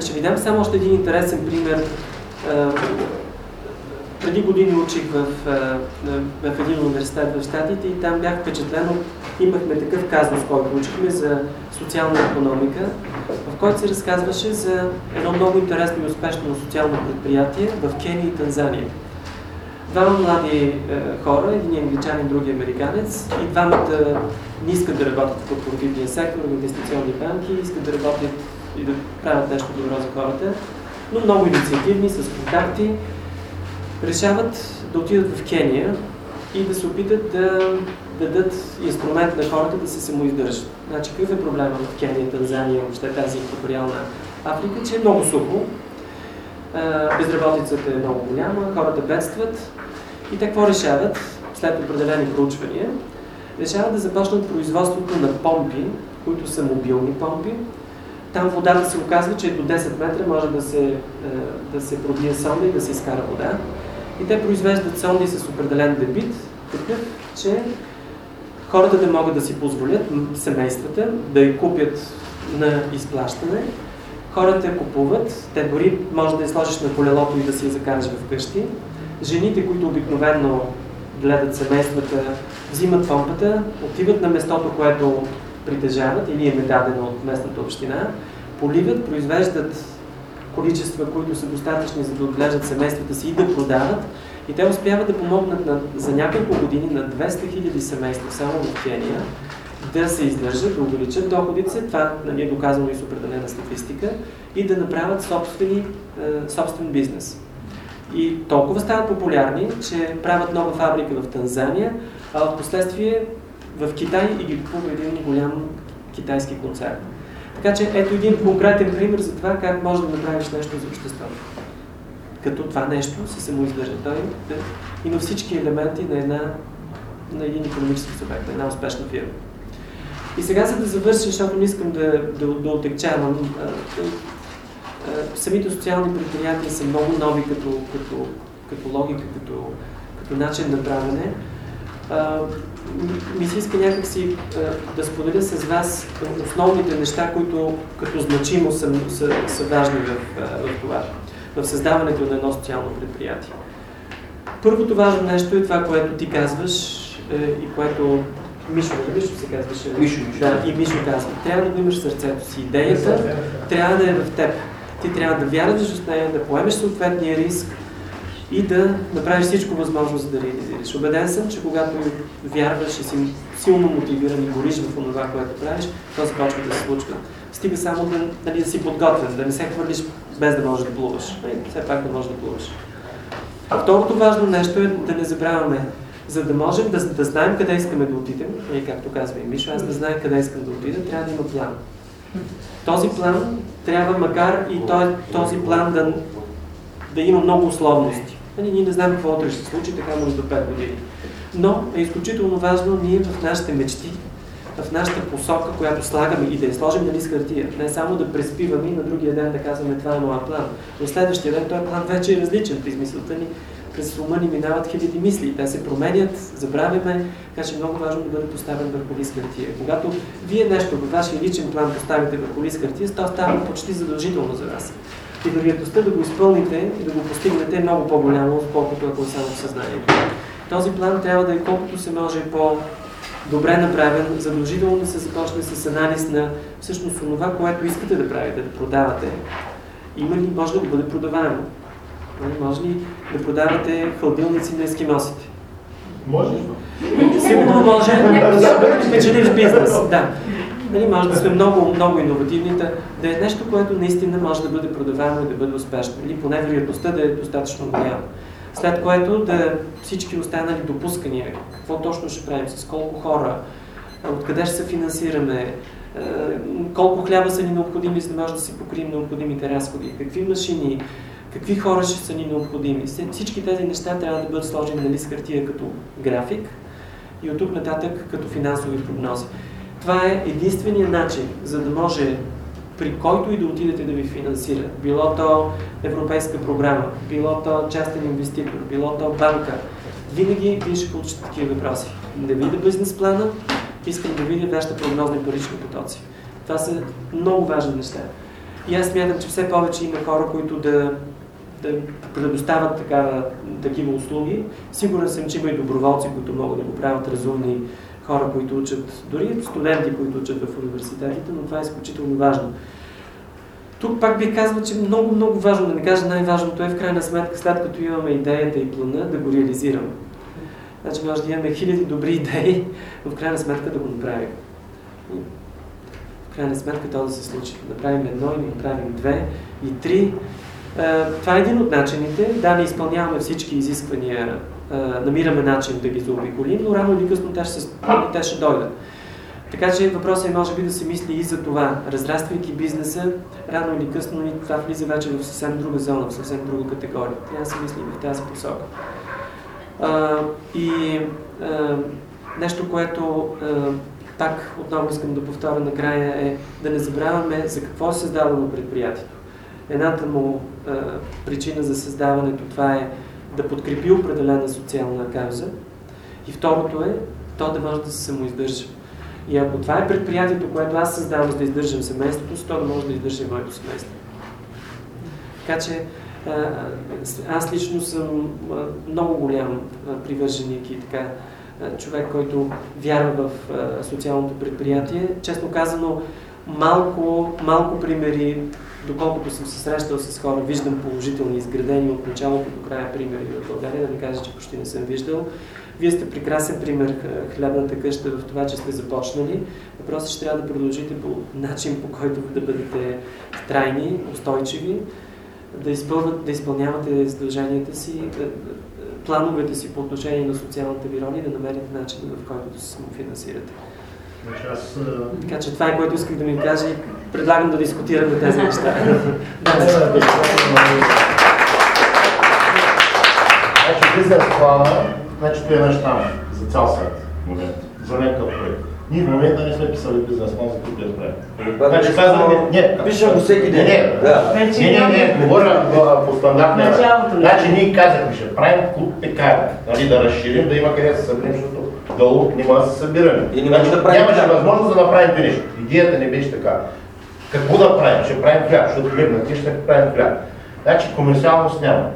ще ви дам само още един интересен пример. Е, преди години учих в, е, в един университет в Штатите и там бях впечатлен имахме такъв казус, който учихме за социална економика, в който се разказваше за едно много интересно и успешно социално предприятие в Кения и Танзания. Двама млади е, хора, един англичанин, други американец, и двамата не искат да работят в корпоративния сектор, в инвестиционни банки, искат да работят и да правят нещо добро за хората, но много инициативни, с контакти, решават да отидат в Кения и да се опитат да дадат инструмент на хората да се самоиздържат. Значи, какъв е проблема в Кения, Танзания, въобще тази екваториална Африка, че е много сухо, безработицата е много голяма, хората бедстват и те какво решават след определени проучвания? Решават да започнат производството на помпи, които са мобилни помпи, там водата се оказва, че до 10 метра може да се, е, да се пробие сонда и да се изкара вода. И те произвеждат сонди с определен дебит, такъв, че хората да могат да си позволят, семействата, да я купят на изплащане. Хората купуват, те дори може да я сложиш на колелото и да си я закараш вкъщи. Жените, които обикновено гледат семействата, взимат помпата, отиват на местото, което притежават или им е дадено от местната община, поливат, произвеждат количества, които са достатъчни за да отглеждат семействата си и да продават. И те успяват да помогнат на, за няколко години на 200 000 семейства само в Кения да се издържат, да увеличат доходите това нали, е доказано и с определена статистика, и да направят собствени, е, собствен бизнес. И толкова стават популярни, че правят нова фабрика в Танзания, а в последствие в Китай и ги купува един голям китайски концерт. Така че ето един конкретен пример за това как може да направиш нещо за обществото. Като това нещо се самоиздържа. Той да има всички елементи на, една, на един економически субект, на една успешна фирма. И сега, за да завърша, защото не искам да, да, да отекчавам, самите социални предприятия са много нови като, като, като логика, като, като начин на правене. Ми се иска някакси да споделя с вас основните неща, които като значимо са, са, са важни в, в това, в създаването на едно социално предприятие. Първото важно нещо е това, което ти казваш е, и което Мишо, Мишо се казваше. Мишо, Мишо. Да, и Мишо казва, трябва да имаш сърцето си. Идеята трябва да е в теб. Ти трябва да вярваш в нея, да поемеш съответния риск и да направиш всичко възможно, за да реализираш. Обеден съм, че когато вярваш и си силно мотивиран и гориш в това, което правиш, то започва да се случва. Стига само да, нали, да си подготвен, да не се хвърлиш без да можеш да плуваш. Нали, все пак да можеш да плуваш. А второто важно нещо е да не забравяме за да можем да, да знаем къде искаме да отидем, и както казва и Мишо, аз да знае къде искам да отида, трябва да има план. Този план трябва, макар и той, този план да, да има много условности. Нали, ние не знаем какво утре ще се случи, така може до 5 години. Но е изключително важно ние в нашите мечти, в нашата посока, която слагаме и да я сложим на лист хартия. Не само да преспиваме и на другия ден да казваме това е моя план. Но следващия ден този план вече е различен при измислата ни през ума ни минават хиляди мисли. Те се променят, забравяме, така че е много важно да бъде поставен върху лист хартия. Когато вие нещо във вашия личен план поставите върху лист хартия, то става почти задължително за вас. И вероятността да го изпълните и да го постигнете е много по-голямо, отколкото ако е само в съзнанието. Този план трябва да е колкото се може по добре направен, задължително да се започне с анализ на всъщност това, което искате да правите, да продавате. Има ли, може да го бъде продаваемо? Нали, може ли да продавате хладилници на ескимосите? Може. Сигурно може *laughs* да бъде печелив бизнес. Да. Нали, може да сме много, много иновативни, да, да е нещо, което наистина може да бъде продавано и да бъде успешно. Или поне вероятността да е достатъчно голяма. След което да всички останали допускания, какво точно ще правим, с колко хора, откъде ще се финансираме, колко хляба са ни необходими, за да може да си покрием необходимите разходи, какви машини, какви хора ще са ни необходими. Всички тези неща трябва да бъдат сложени на лист хартия като график и от тук нататък като финансови прогнози. Това е единствения начин, за да може при който и да отидете да ви финансира, било то европейска програма, било то частен инвеститор, било то банка, винаги вие ще получите такива въпроси. Да видя бизнес плана, искам да видя вашите прогнозни парични потоци. Това са много важни неща. И аз смятам, че все повече има хора, които да да предоставят такава, такива услуги. Сигурен съм, че има и доброволци, които могат да го правят разумни хора, които учат, дори студенти, които учат в университетите, но това е изключително важно. Тук пак би казал, че много, много важно, да не кажа най-важното е в крайна сметка, след като имаме идеята и плана, да го реализираме. Значи може да имаме хиляди добри идеи, но в крайна сметка да го направим. В крайна сметка то да се случи. Направим едно или направим две и три е, това е един от начините. Да, не изпълняваме всички изисквания, намираме начин да ги заобиколим, но рано или късно те ще, те ще дойдат. Така че въпросът е може би да се мисли и за това. Разраствайки бизнеса, рано или късно това влиза вече в съвсем друга зона, в съвсем друга категория. Трябва да се мисли в тази посока. А, и а, нещо, което а, пак отново искам да повторя накрая е да не забравяме за какво е създадено предприятието. Едната му а, причина за създаването това е да подкрепи определена социална кауза и второто е то да може да се самоиздържа. И ако това е предприятието, което аз създавам за да издържам семейството, то да може да издържа и моето семейство. Така че аз лично съм много голям привърженик и така човек, който вярва в социалното предприятие. Честно казано, малко, малко примери доколкото съм се срещал с хора, виждам положителни, изградени от началото до края примери в България, да не кажа, че почти не съм виждал. Вие сте прекрасен пример, хлябната къща, в това, че сте започнали. Въпросът ще трябва да продължите по начин, по който да бъдете трайни, устойчиви, да, изпълнят, да изпълнявате задълженията си, плановете си по отношение на социалната ви роля и да намерите начин, в който да се самофинансирате. Аз... Така че това е което исках да ми кажа и предлагам да дискутираме тези неща. *laughs* Значи бизнес плана, значи това е наш там, за цял свят в момента, за някакъв проект. Ние в момента не сме писали бизнес план за тук да правим. Значи казваме, не, пишем го всеки ден. Не, не, не, не, говоря по стандартния. Значи ние казахме, ще правим клуб пекар, нали, да разширим, да има къде да се съберем, защото долу няма да се събираме. И не значи, да правим нямаше възможност да направим нещо. Идеята не беше така. Какво да правим? Ще правим хляб, защото хлеб на ще правим хляб. Значи комерциалност няма.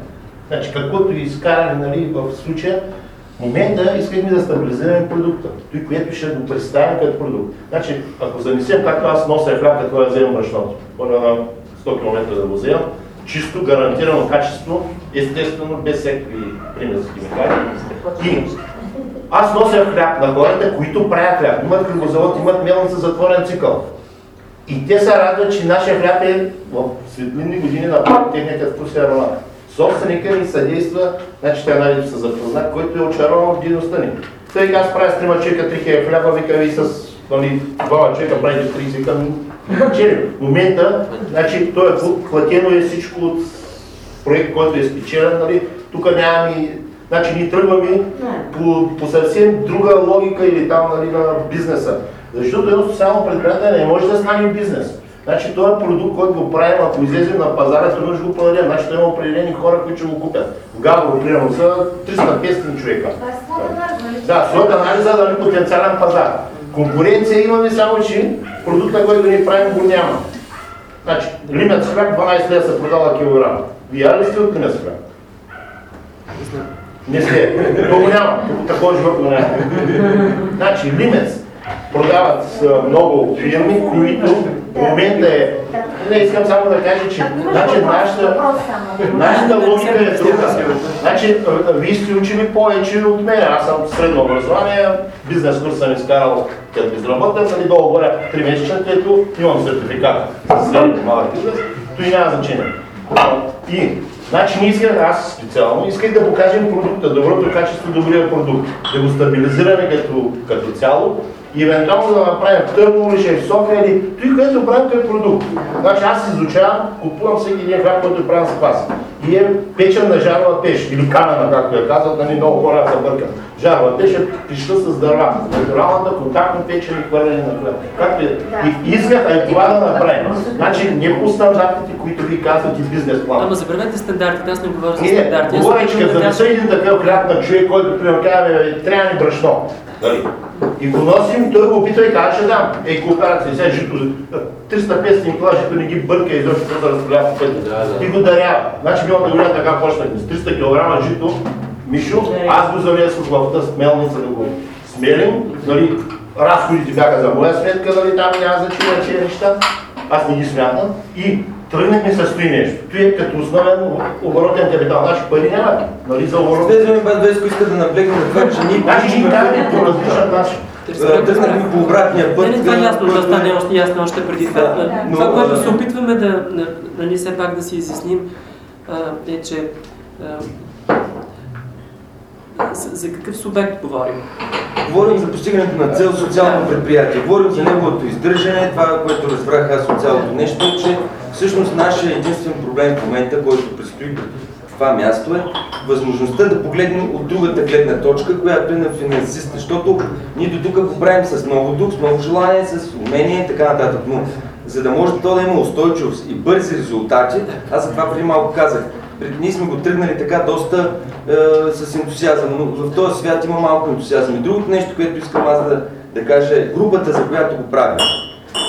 Значи каквото изкарали нали, в случая, в момента искахме да стабилизираме продукта, той, което ще го представим като продукт. Значи, ако занесем както аз нося хляб, като я вземам брашното, на 100 км да го вземам, чисто гарантирано качество, естествено без всякакви примеси химикали. И аз нося хляб на хората, които правят хляб. Имат хлебозавод, имат мелница затворен цикъл. И те се радват, че нашия хляб е в светлинни години на техния вкусен аромат. Собственика ни съдейства, значи тя най се запозна, който е очарован в дейността ни. Тъй аз правя с трима човека, три хиляди хляба, вика ви с нали, двама човека правите 30, викам, че в момента, значи, то е платено е всичко от проект, който е спечелен, нали, тук нямам и Значи ние тръгваме по, по съвсем друга логика или там нали, на бизнеса. Защото едно социално предприятие не може да стане бизнес. Значи това е продукт, който го правим, ако излезем на пазара, трудно ще го продадем. Значи той има определени хора, които ще го купят. В Габро, примерно, са 300-500 човека. Нали? Да, слот анализа да е потенциален пазар. Конкуренция имаме само, че продукта, който ни правим, го няма. Значи, лимет с хляб 12 лева се продава килограм. Вие ли сте от лимет с хляб? Не сте. Това няма. Такова животно няма. Значи, лимец продават много фирми, които в момента е... Не искам само да кажа, че значи, нашата, нашата логика е друга. Значи, вие сте учили повече от мен. Аз съм средно образование, бизнес курс съм изкарал като безработен, нали долу горе 3 месеца, където имам сертификат за средно малък бизнес. То и няма значение. И Значи ние искаме, аз специално, исках да покажем продукта, доброто качество, добрия продукт, да го стабилизираме като, като цяло и евентуално да направим или ще в София или той, което правим, той е продукт. Значи аз изучавам, купувам всеки един хляб, който правим с вас. И е печен на жарова пеш, или камена, както я казват, нали много хора се бъркат. Жарова пеш е пишта с дърва. Натуралната контактно печен и хвърляне на хляб. Както е. И исках е това да направим. Значи не по стандартите, които ви казват и бизнес план. Ама забравете стандартите, аз не говоря за стандарти. Не, говоря, че като занеса един такъв хляб на човек, който примерно казва, трябва ни брашно. Нали? И го носим, той го опитва и казва, ще дам. Ей, кооперация, сега жито, 300-500 кила жито не ги бърка и защото да разпределя по пътя. Да, да. И го дарява. Значи миналата година така почнахме. С 300 кг жито, Мишо, аз го занесох в тази смелница да го смелим. Нали, разходите бяха за моя сметка, нали, там няма значение, че неща. Аз не ги смятам. И тръгнахме с стои нещо. Той е като основен оборотен капитал. Наши пари няма. Нали, за оборот. Тези без Веско иска да наблегне на това, че ние Значи ние караме по различен начин. Тръгнахме по обратния път. Не, не, това е ясно, да стане още ясно още преди това. Да, това, което се опитваме да, да, ни все пак да си изясним, е, че за, какъв субект говорим? Говорим за постигането на цел социално предприятие. Говорим за неговото издържане. Това, което разбрах аз от цялото нещо, е, че всъщност нашия единствен проблем в момента, който предстои това място е възможността да погледнем от другата гледна точка, която е на финансиста, защото ние до тук го правим с много дух, с много желание, с умение и така нататък. Но за да може то да има устойчивост и бързи резултати, аз за това преди малко казах, ние сме го тръгнали така доста е, с ентусиазъм, но в този свят има малко ентусиазъм. И другото нещо, което искам аз да, да кажа е групата, за която го правим.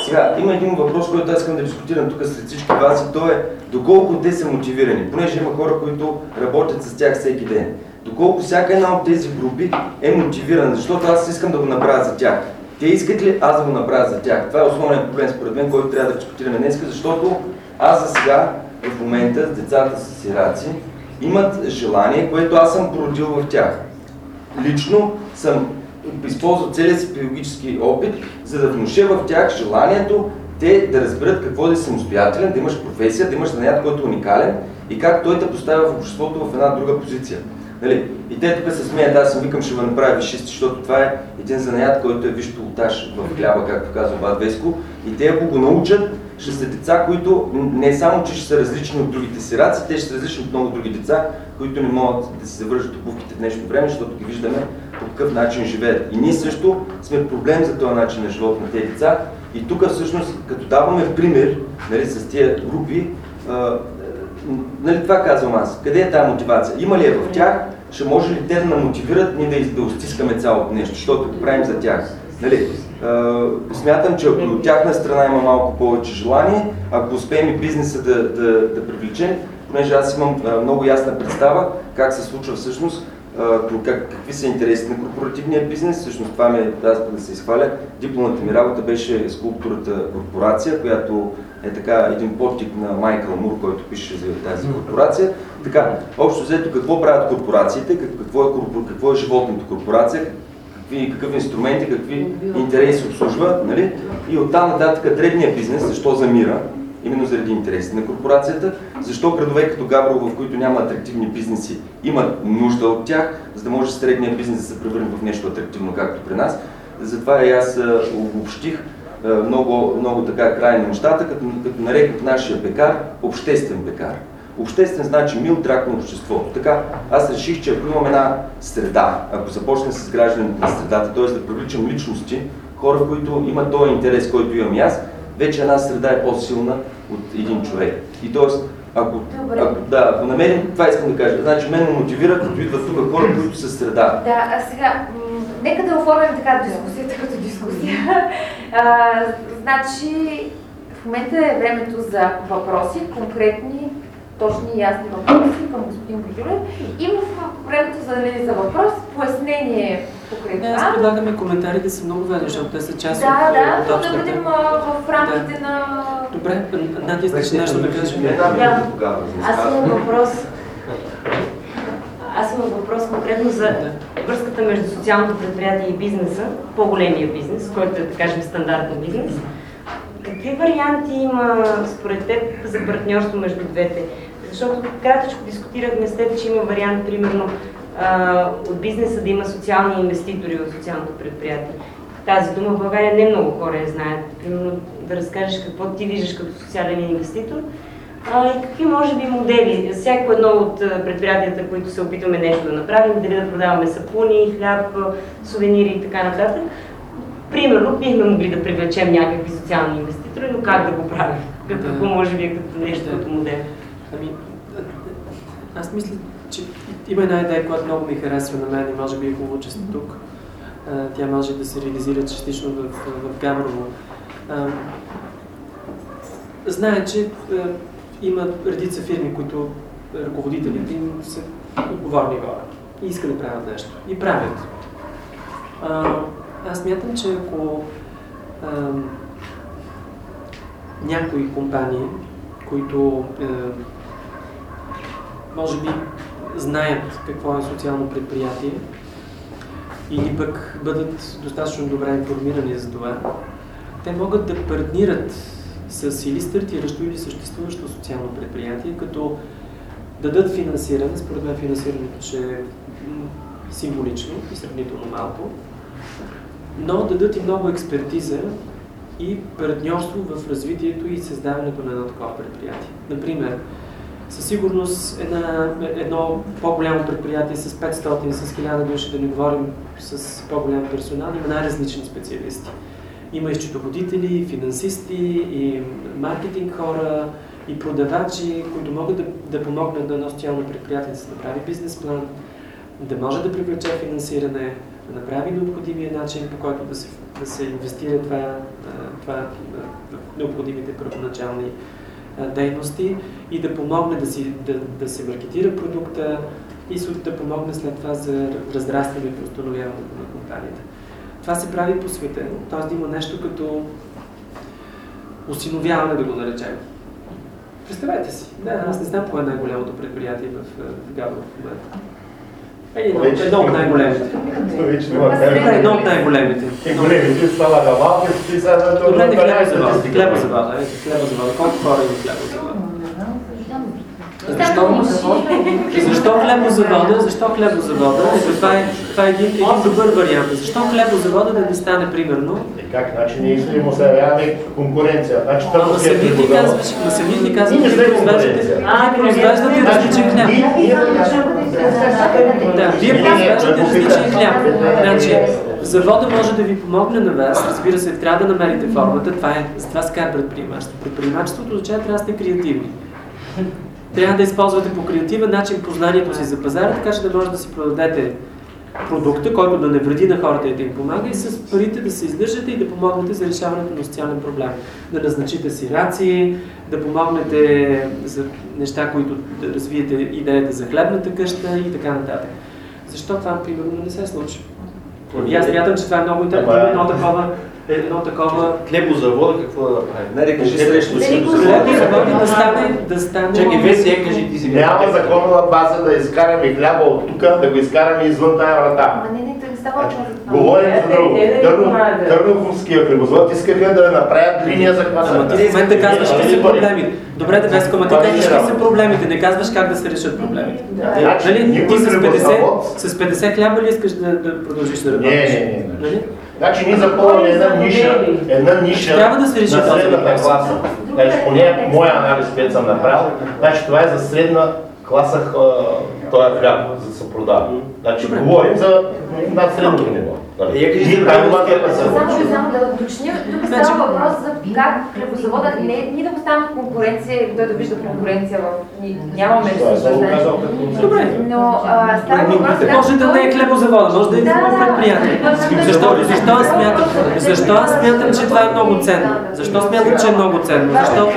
Сега, има един въпрос, който аз искам да дискутирам тук сред всички вас и то е доколко те са мотивирани, понеже има хора, които работят с тях всеки ден. Доколко всяка една от тези групи е мотивирана, защото аз искам да го направя за тях. Те искат ли аз да го направя за тях? Това е основният проблем според мен, който трябва да дискутираме днес, защото аз за сега, в момента, с децата с сираци, имат желание, което аз съм породил в тях. Лично съм използвал целият си педагогически опит, за да внуша в тях желанието те да разберат какво е да си самостоятелен, да имаш професия, да имаш занят, който е уникален и как той те поставя в обществото в една друга позиция. Нали? И те тук се смеят, аз съм викам, ще ме направя вишисти, защото това е един занаят, който е виж пилотаж в хляба, както казва Бат Веско. И те, ако го научат, ще са деца, които не само, че ще са различни от другите сираци, те ще са различни от много други деца, които не могат да си завържат обувките в днешно време, защото ги виждаме по какъв начин живеят. И ние също сме проблем за този начин на живот на тези деца. И тук всъщност, като даваме пример нали, с тия групи, а, нали, това казвам аз. Къде е тази мотивация? Има ли е в тях? Ще може ли те да мотивират ние да, да стискаме цялото нещо, защото го правим за тях? Нали, смятам, че ако от тяхна страна има малко повече желание, ако успеем и бизнеса да, да, да привлечем, понеже аз имам много ясна представа как се случва всъщност, как, какви са интересите на корпоративния бизнес. Всъщност това ми, аз да се изхваля, дипломната ми работа беше скулптурата корпорация, която е така един подтип на Майкъл Мур, който пише за тази корпорация. Така, общо взето какво правят корпорациите, какво е, какво е животното корпорация, какви, какъв инструменти, какви интереси обслужва, нали? и оттам нататък дребния бизнес, защо замира, именно заради интересите на корпорацията, защо градове като Габрово, в които няма атрактивни бизнеси, имат нужда от тях, за да може средния бизнес да се превърне в нещо атрактивно, както при нас. Затова и аз обобщих много, много така крайни нещата, като, като нарекох нашия пекар обществен пекар. Обществен значи мил драк на обществото. Така, аз реших, че ако имам една среда, ако започне с изграждането на средата, т.е. да привличам личности, хора, които имат този интерес, който имам и аз, вече една среда е по-силна от един човек. И т.е. Ако, ако, да, ако намерим, това искам да кажа, значи мен ме мотивира, като идват тук хора, които са среда. Да, а сега, нека да оформим така дискусията като дискусия. *laughs* А, значи, в момента е времето за въпроси, конкретни точни и ясни въпроси към господин Богюлев. И в времето за, нали, за въпрос, пояснение покрай това. Аз предлагаме коментари да са много важни, защото те са част да, от Да, да, да бъдем в рамките да. на... Добре, Надя, искаш нещо да кажеш? Да. Аз имам въпрос. Аз имам въпрос конкретно за връзката между социалното предприятие и бизнеса, по-големия бизнес, който е, да кажем, стандартен бизнес. Какви варианти има според теб за партньорство между двете? Защото кратичко дискутирахме с теб, че има вариант, примерно, от бизнеса да има социални инвеститори в социалното предприятие. Тази дума в България не много хора я знаят. Примерно да разкажеш какво ти виждаш като социален инвеститор а, и какви може би модели. Всяко едно от предприятията, които се опитваме нещо да направим, дали да продаваме сапуни, хляб, сувенири и така нататък, примерно бихме могли да привлечем някакви социални инвеститори, но как да го правим? Какво може би е като нещо като модел? Ами, аз мисля, че има една идея, която много ми харесва на мен и може би е хубаво, че сте тук. Тя може да се реализира частично в, в Габрово. Знае, че има редица фирми, които ръководителите им са отговорни хора и искат да правят нещо. И правят. Аз мятам, че ако някои компании, които е, може би знаят какво е социално предприятие или пък бъдат достатъчно добре информирани за това, те могат да партнират с или стартиращо или съществуващо социално предприятие, като дадат финансиране, според мен финансирането ще е символично и сравнително малко, но дадат и много експертиза и партньорство в развитието и създаването на едно такова предприятие. Например, със сигурност една, едно по-голямо предприятие с 500, с 1000 души, да не говорим с по-голям персонал, има най-различни специалисти. Има и счетоводители, и финансисти, и маркетинг хора, и продавачи, които могат да, да помогнат на едно социално предприятие да се направи бизнес план, да може да привлече финансиране, да направи необходимия начин, по който да се, да се инвестира това, това необходимите първоначални дейности и да помогне да, си, да, да се маркетира продукта и да помогне след това за разрастването и установяването на компанията. Това се прави по света, т.е. да има нещо като осиновяване, да го наречем. Представете си. Да, аз не знам кое е най-голямото предприятие в, в Габрово в момента. Е, едно, от най-големите. Едно от най-големите. И големите станаха малки, и сега Добре, не хлеба завода. статистика. Хлеба хлеба завода. Колко хора има хлеба завода? Защо? Защо хлебозавода? Защо хлебозавода? Ето, това е, това е един, един добър вариант. Защо хлебозавода да не стане примерно? Е, Как? Значи ние искаме се явяваме конкуренция. Значи търговския самият ти казваш, ама самият ти казваш, че произвеждате, а, произвеждате различен хляб. Да, вие произвеждате различен хляб. Значи, завода може да ви помогне на вас, разбира се, трябва да намерите формата, това е, за това се казва предприемачество. Предприемачеството означава трябва да сте креативни. Трябва да използвате по креативен начин познанието си за пазара, така че да може да си продадете продукта, който да не вреди на хората и да им помага и с парите да се издържате и да помогнете за решаването на социален проблем. Да назначите си рации, да помогнете за неща, които да развиете идеята за хлебната къща и така нататък. Защо това, примерно, не се случи? И аз смятам, че това е много интересно. Ама- Едно такова, едно такова Хлебозавода какво да направи? Не, кажи срещу хлебозаводи да стане, да стане... Чакай, Веси, я кажи ти сега. Няма законова база да изкараме хляба от тук, да го изкараме извън тая врата. Ама не, не, той не става Значи. Говорим за друго. Не. Търновския хлебозавод искаха да направят линия за Ама кваса. ти в момента казваш какви са проблемите. Добре, да Веско, ама ти не е казваш какви са проблемите, не казваш как да се решат проблемите. Значи, Нали? Ти с 50, хлебозавод- с 50 хляба ли искаш да, продължиш да Не, работиш? не, не, не. Значи ние запълваме една ниша, една ниша Трябва да се реши на средната класа. Значи поне моя анализ, който съм направил, значи това е за средна класа този хляб, за да се продава. Значи говорим за над средното ниво. Ние имаме пазар. Само, само да уточня, тук Значи- става въпрос за как хлебозавода не е ни да го конкуренция или той да вижда конкуренция в... Нямаме е да знаеш. като... Добре. Но а, става въпрос Може да не е хлебозавода, може да е друго предприятие. Защо, защо аз смятам, защо аз смятам, че това е много ценно? Защо смятам, че е много ценно? Защото,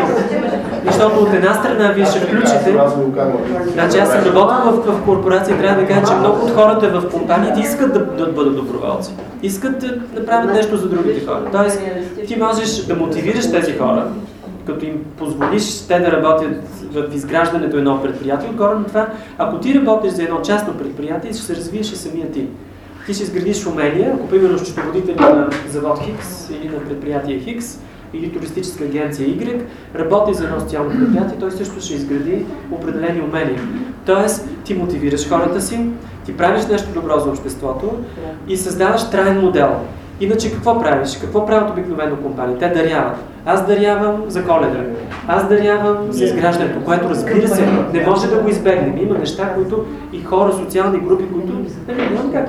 защото от една страна вие ще включите. Значи аз съм работил в, в корпорация и трябва да кажа, че много от хората в компаниите искат да, да бъдат доброволци. Искат да направят нещо за другите хора. Тоест, ти можеш да мотивираш тези хора, като им позволиш те да работят в изграждането едно предприятие. Отгоре на това, ако ти работиш за едно частно предприятие, ще се развиеш и самия ти. Ти ще изградиш умения, ако примерно счетоводител на завод Хикс или на предприятие Хикс, или туристическа агенция Y, работи за едно социално предприятие, той също ще изгради определени умения. Тоест, ти мотивираш хората си, ти правиш нещо добро за обществото и създаваш траен модел. Иначе какво правиш? Какво правят обикновено компании? Те даряват. Аз дарявам за коледа. Аз дарявам за изграждането, което разбира се не може да го избегнем. Има неща, които и хора, социални групи, които няма как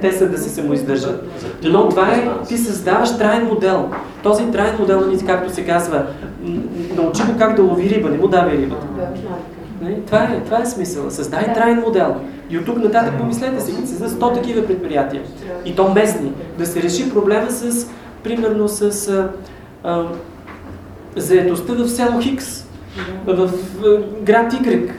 те са да се самоиздържат. Но това е, ти създаваш траен модел. Този траен модел, нали, както се казва, научи го как да лови риба, не му давай рибата. Нали? Това, е, това е смисъл. Създай траен модел. И от тук нататък помислете си, като се създадат 100 такива предприятия. И то местни. Да се реши проблема с, примерно с а, а, заедостта в село Хикс, в, в град Игрек.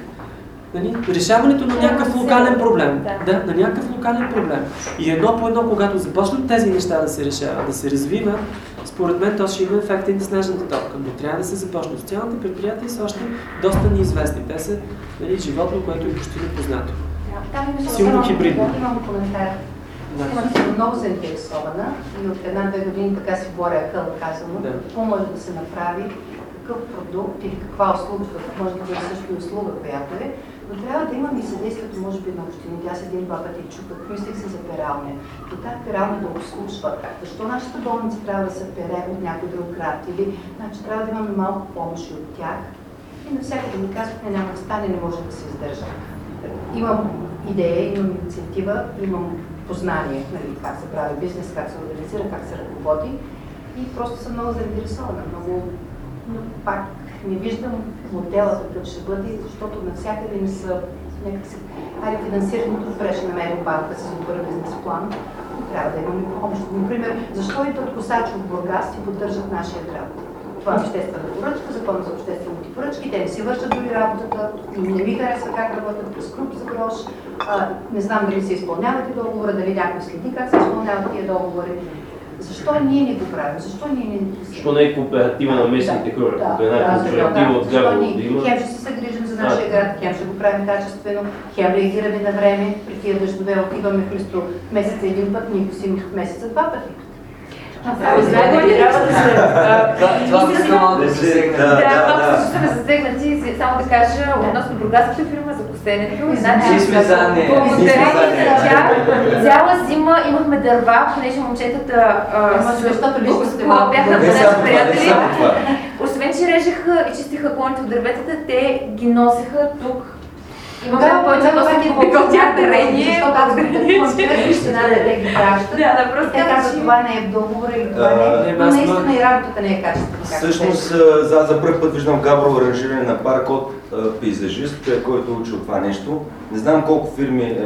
Нали? Решаването на някакъв локален проблем. Да, на някакъв локален проблем. И едно по едно, когато започнат тези неща да се решават, да се развиват, според мен то ще има ефекта и на снежната топка. Но трябва да се започне. Социалните предприятия са още доста неизвестни. Те са нали, животно, което е почти непознато. Там имаше Силно хибридно. Имам коментар. Да. Имам съм много заинтересована и от една-две години така си боря акъл, казано. Да. Какво може да се направи, какъв продукт или каква услуга, какъв може да бъде също и услуга, която е, но трябва да имаме и съдействието, може би, на общините. Аз един-два пъти чух, мислех се за пералня. И тази пералня да обслужва. Защо нашата болница трябва да се пере от някой друг град? Или, значи, трябва да имаме малко помощ от тях. И навсякъде ми казват, не няма да стане, не може да се издържа. Имам идея, имам инициатива, имам познание, нали, как се прави бизнес, как се организира, как се ръководи и просто съм много заинтересована. Много, но пак не виждам модела какъв ще бъде, защото навсякъде ни са някакси, айде финансирането добре ще намерим банка с добър бизнес план, трябва да имаме помощ. Например, защо идват косачи от Бургас и поддържат нашия град? Това е обществена поръчка, закон за обществените поръчки, те не си вършат дори работата, не ми харесва как работят през круп за грош, а, не знам дали се изпълняват и договора, дали някой следи как се изпълняват тия договори. Защо ние не го правим? Защо ние не... Защо не е кооператива на местните хора? Да, Ако една да, кооператива да, от ние да има. Хем ще се грижим за нашия град, хем ще го правим качествено, хем реагираме на време. При тия дъждове отиваме Христо месеца един път, ние косим месеца два пъти. Знаете ли, трябва да се... а, Това и искам се- малко да сме засегнати, само да кажа, относно бургаската фирма за косенето. Значи, Ние сме за нея. Ние сме за Благодарение на нея. тях, цяла зима имахме дърва, понеже момчетата бяха наши приятели. Освен, че режеха и чистиха клоните от дърветата, те ги носеха тук. Имаме Да, повече това достъп е до от тях дарение. Защото аз община да те ги пращат. Да, да, просто Те казват, това не е в договора или това не е. не, Но наистина и работата не е качествена. Всъщност, за, за първ път виждам Габрово аранжиране на парк от пейзажист, човек, който е учил това нещо. Не знам колко фирми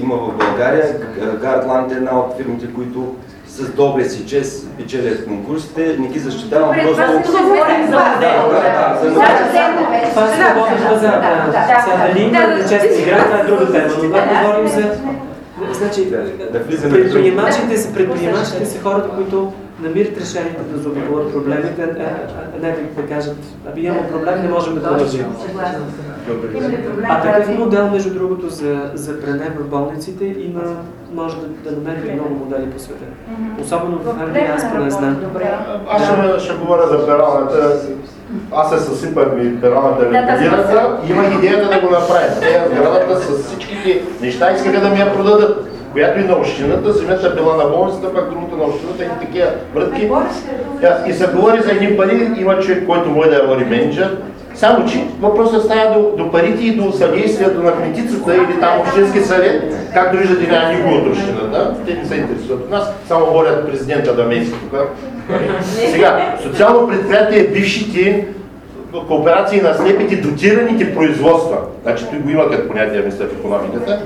има в България. Гардланд е една от фирмите, които с доблест и чест печелят конкурсите. Не ги защитавам Добре, просто... това ще говорим за Да, да, за Значи, модел. вече. Това е пазар. Да. Сега да. дали има да. игра, това е друга тема. Но Да, говорим за... Значи, предприемачите са предприемачите са хората, които намират решението да заобиколят проблемите, а, а- а не да, кажат, аби имаме проблем, не можем да продължим. А такъв модел, между другото, за, за в болниците има, може да, да намерите много модели по света. Особено в Англия, аз поне знам. Аз ще, ще говоря за пералната. Аз се съсипах ми пералната ликвидирата и имах идеята да го направим. Те сградата с всичките неща искаха да ми я продадат. Която и на общината, земята била на болницата, пак другото на общината и такива врътки. И се говори за едни пари, има човек, който може да я води менеджер. Само, че въпросът става до, до парите и до съдействието на кметицата или там общински съвет. Както виждате, няма никого от общината. Те не се интересуват от нас, само водят президента да меси тук. Сега, социално предприятие бившите кооперации на слепите дотираните производства. Значи, той го има като понятие, мисля, в економиката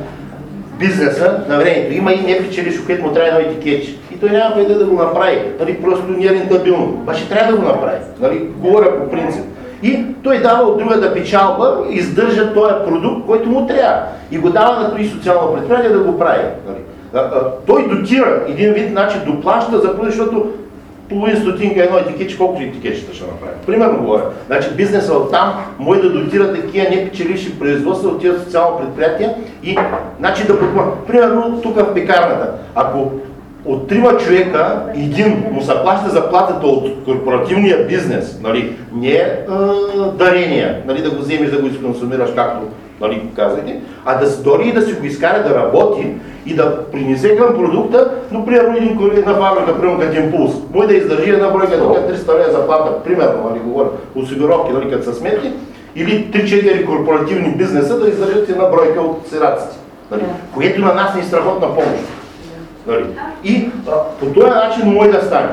бизнеса на времето. Има и непечелищо, което му трябва едно етикетче. И той няма къде да го направи. Нали, просто не е рентабилно. Обаче трябва да го направи. Нали, говоря по принцип. И той дава от другата печалба, издържа този продукт, който му трябва. И го дава на този социално предприятие да го прави. Нали. А, а, той дотира един вид, значи доплаща за продукт, защото половин стотинка едно етикетче, колкото етикетчета ще направи. Примерно говоря. Значи бизнесът от там може да дотира такива непечеливши производства от тия социално предприятия и значи да подпомага. Примерно тук в пекарната. Ако от трима човека един му се плаща заплатата от корпоративния бизнес, нали, не е дарение, нали, да го вземеш да го изконсумираш както нали, казахте, а да дори и да си го изкара да работи и да принесе към продукта, но примерно един колег на фабрика, примерно като импулс, може да издържи една бройка тук 300 лева заплата, примерно, нали, говоря, осигуровки, нали, като са сметки, или 3-4 корпоративни бизнеса да издържат една бройка от сираците, нали, което на нас ни е страхотна помощ. Нали. И а, по този начин може да стане.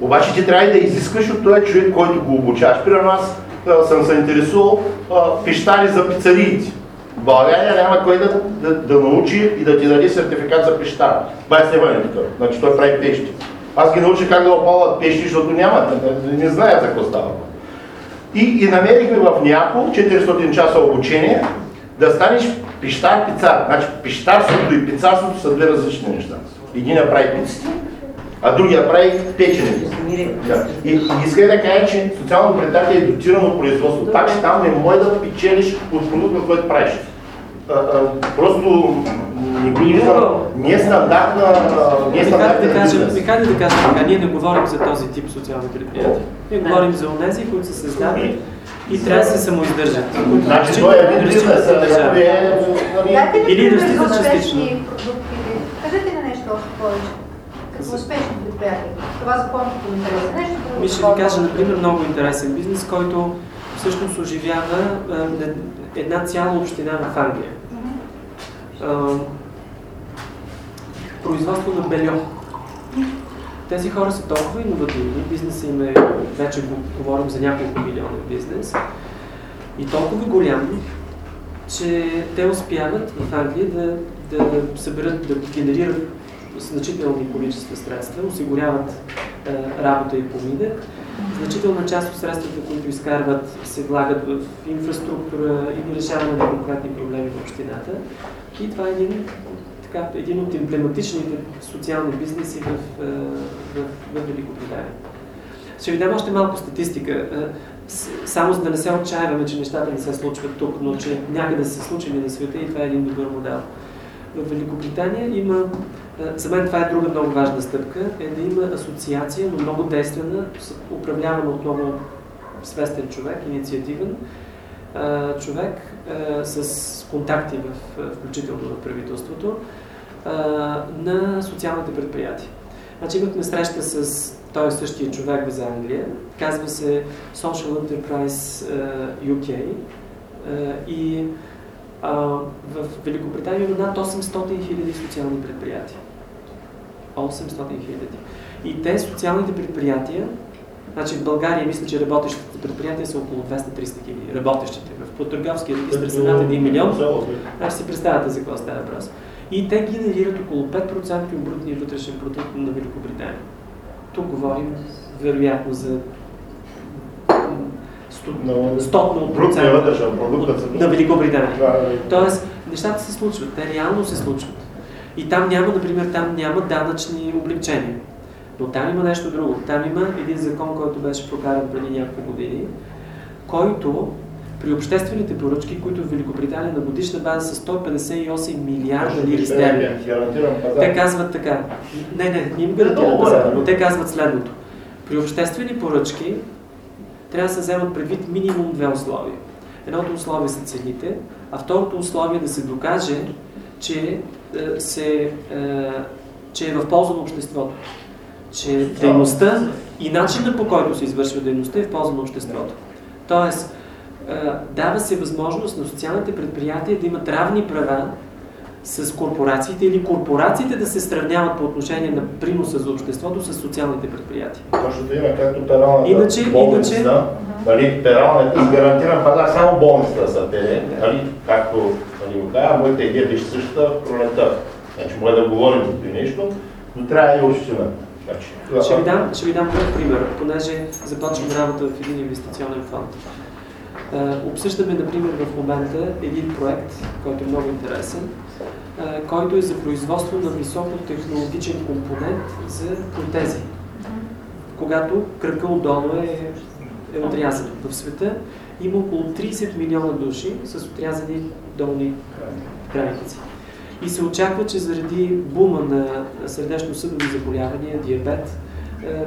Обаче ти трябва да изискаш от този човек, който го обучаваш. Примерно аз а, съм се интересувал а, пищари за пицариите. България няма кой да, да, да научи и да ти даде сертификат за пищар. Това е е такъв. Значи той прави пещи. Аз ги научих как да опалват пещи, защото няма, не, не, знаят за какво става. И, и намерихме в Няпол 400 часа обучение да станеш пищар-пицар. Значи пищарството и пицарството са две различни неща. Единия прави пиците, а другия прави печени. Да. И, и иска да кажа, че социално предприятие е дотирано производство. Пак ще там не може да печелиш от продукта, който правиш. А, а, просто не го виждам. Не е стандартна, не е да стандартна кажем, как да кажем така, ние не говорим за този тип социални предприятия. Ние говорим за онези, които са създадени и трябва да се самоиздържат. Значи разчитат- той е един разчитат бизнес, на е, Или растите за частично. Кажете ни нещо още повече. Успешни предприятия. Това ми интересно. Нещо. Ми ще ви кажа, например, много интересен бизнес, който всъщност оживява не- една цяла община в Англия. А, производство на бельо. Тези хора са толкова иновативни, бизнесът им е, вече го говорим за няколко милиона бизнес, и толкова голям, че те успяват в Англия да, да съберат, да генерират значителни количества средства, осигуряват е, работа и поминък. Значителна част от средствата, които изкарват, се влагат в инфраструктура или решаване на конкретни проблеми в общината. И това е един така, един от емблематичните социални бизнеси в, в, в, в Великобритания. Ще ви дам още малко статистика, само за да не се отчаяваме, че нещата не се случват тук, но че някъде са случили на света и това е един добър модел. В Великобритания има, за мен това е друга много важна стъпка, е да има асоциация, но много действена, управлявана от много свестен човек, инициативен човек с контакти, в, включително в правителството, на социалните предприятия. Значи имахме среща с той е същия човек за Англия. Казва се Social Enterprise UK. И в Великобритания има над 800 хиляди социални предприятия. 800 хиляди. И те, социалните предприятия, значи в България мисля, че работещите предприятия са около 200-300 хиляди. Работещите. В търговския регистр са над 1 милион. Значи си представяте за какво става въпрос. И те генерират около 5% от брутния вътрешен продукт на Великобритания. Тук говорим вероятно за стотно на Великобритания. Тоест, нещата се случват, те реално се случват. И там няма, например, там няма данъчни облегчения. Но там има нещо друго. Там има един закон, който беше прокаран преди няколко години, който при обществените поръчки, които в Великобритания на годишна база са 158 милиарда лири стерлинги. Те казват така. Не, не, не им гарантират пазар, но те казват следното. При обществени поръчки трябва да се вземат предвид минимум две условия. Едното условие са цените, а второто условие е да се докаже, че, е, се, е, че е в полза на обществото. Че дейността и начинът по който се извършва дейността е в полза на обществото. Тоест, дава се възможност на социалните предприятия да имат равни права с корпорациите или корпорациите да се сравняват по отношение на приноса за обществото с социалните предприятия. Точно да има както пералната иначе, болница, иначе... нали, пералната и гарантиран пазар, само болницата са те, нали, както нали, го кажа, моите идея беше същата пролета. Значи може да говорим за нещо, но трябва и община. Значи, ще ви дам, ще ви дам пример, понеже започвам работа в един инвестиционен фонд. Обсъждаме, например, в момента един проект, който е много интересен, който е за производство на високотехнологичен компонент за протези. Когато кръка отдолу е, е отрязан. В света има около 30 милиона души с отрязани долни крайници. И се очаква, че заради бума на сърдечно-съдови заболявания, диабет,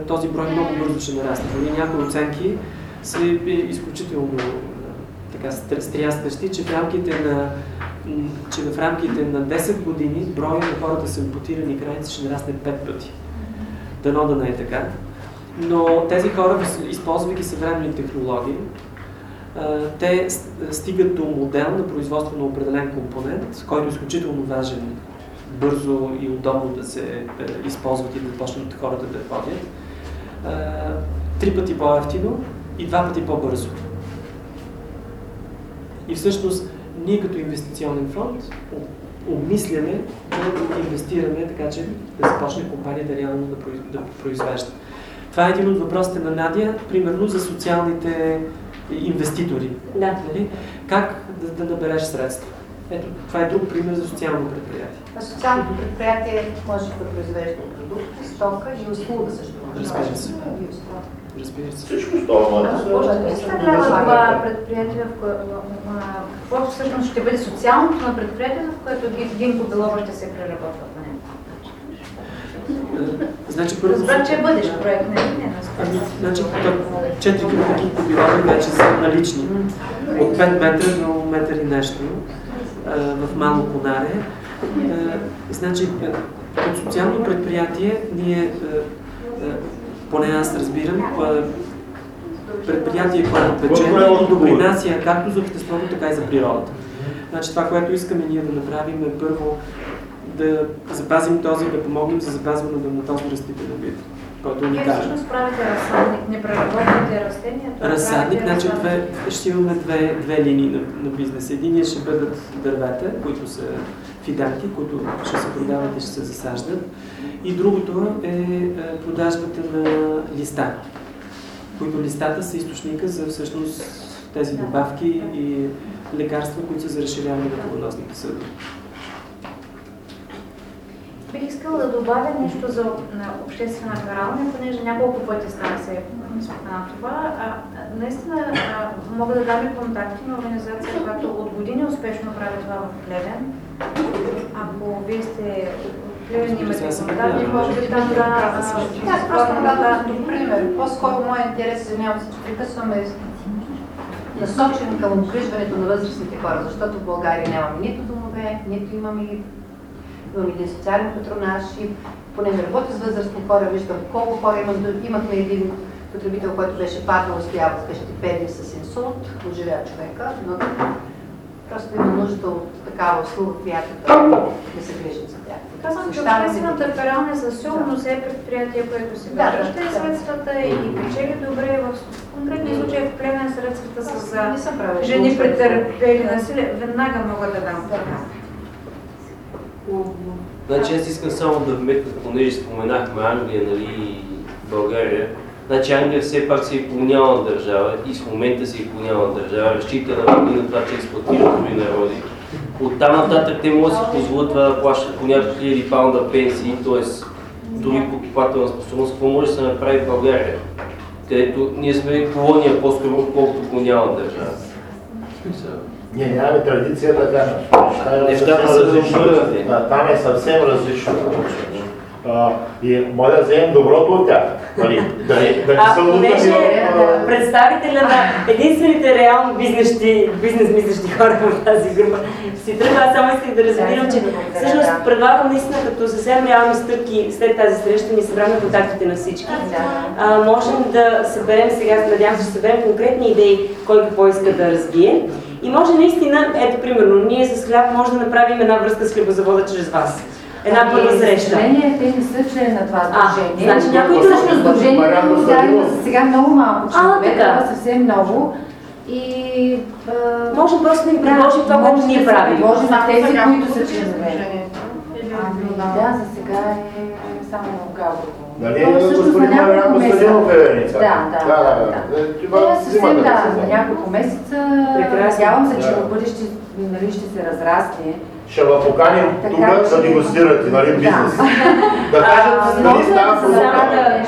този брой много бързо ще нарасне. Дори някои оценки са изключително така стряскащи, че в рамките на че в рамките на 10 години броя на хората с ампутирани крайници ще нарасне 5 пъти. Дано да не е така. Но тези хора, използвайки съвременни технологии, те стигат до модел на производство на определен компонент, който е изключително важен, бързо и удобно да се е, използват и да почнат хората да ходят. Три пъти по-ефтино и два пъти по-бързо. И всъщност ние като инвестиционен фонд обмисляме да инвестираме така, че да започне компанията реално да, произвежда. Това е един от въпросите на Надя, примерно за социалните инвеститори. Да. Нали? Как да, да набереш средства? Ето, това е друг пример за социално предприятие. А социалното предприятие може да произвежда продукти, стока и услуга също. Разбира се. Разбира се. Всичко става. Може да представлява това предприятие, в какво всъщност ще бъде социалното на предприятието, в което един Белова ще се преработва в него? Значи, първо... Разбрах, че е бъдещ проект, не, не Ами, значи, четири такива побилови вече са налични. От 5 метра до метър и нещо в Мало Конаре. Значи, от социално предприятие ние поне аз разбирам, предприятие, което печели и допринася както за обществото, така и за природата. Значи това, което искаме ние да направим е първо да запазим този, да помогнем за запазване на този растителен вид, който е уникален. Вие всъщност правите разсадник, не преработвате растения? Разсадник, значи две, ще имаме две, две линии на, на бизнес. Единия ще бъдат дървета, които са фиданки, които ще се продават и ще се засаждат. И другото е, е продажбата на листа, които листата са източника за всъщност тези добавки и лекарства, които са за разширяване на кръвоносните съдове. Бих искала да добавя нещо за на обществена каралня, понеже няколко пъти стана се спомена това. А, наистина а, мога да дам и контакти на организация, която от години успешно прави това в Плевен. Ако вие сте имате контакти, може би там да... Аз просто дадам като пример. По-скоро моят интерес, извинявам се, че прекъсвам, е насочен към обгрижването на възрастните хора, защото в България нямаме нито домове, нито имаме имам един социален патронаж и поне не работя с възрастни хора, виждам колко хора имам. Имахме един потребител, който беше паднал, стоял вкъщи 5 дни с инсулт, оживя човека, но просто има нужда от такава услуга, която да се грижим за тях. Казвам, че обществената пералня със сигурност е предприятие, което се Да, връща и да. средствата и печели добре. В конкретния случай в Плевен средствата са за жени претърпели насилие. Веднага мога да дам. Значи аз искам само да вметна, понеже споменахме Англия, нали, и България. Значи Англия все пак си е колониална държава и в момента си е колониална държава, разчита на това, че експлуатира други народи. От там нататък те могат да си позволят това да плащат по няколко хиляди паунда пенсии, т.е. дори покупателна способност, какво може да се направи в България, където ние сме колония по-скоро, отколкото колониална държава. Ние нямаме традиция така. Нещата е Нещата са. Да, Там е съвсем различно. И може да вземем доброто от тях. Нали? Да, не- да не А понеже лутани в, а, представителя на единствените реално бизнесни, бизнес мислещи хора в тази група си тръгва, аз само исках да резюмирам, че всъщност предлагам наистина като съвсем реални стъпки след тази среща ни събрахме контактите на всички. А, можем да съберем сега, надявам се, ще съберем конкретни идеи, кой какво иска да развие. И може наистина, ето примерно, ние с хляб може да направим една връзка с хлебозавода чрез вас. Една първа Ами, За среща. съжаление, те не са член на това А, сдружение. значи някой друг. Всъщност Марианна да, за сега много малко А, членове, така. това съвсем много. И а, Можем просто да им предложим това, което може ние правим. предложим на тези, които са членове. Ами, да, за сега е само в Габрово. Нали, всъщност господин месеца. Костадинов е верница. Да, да, да, да. да. Е, Това Те съвсем взимате да, знае. няколко месеца. Прекрасно. Надявам се, че в бъдеще нали, ще се разрасне. Ще ви поканим тук да че- дегустирате, нали, Да. бизнес. *laughs* Да кажат, Може дали да става продукта.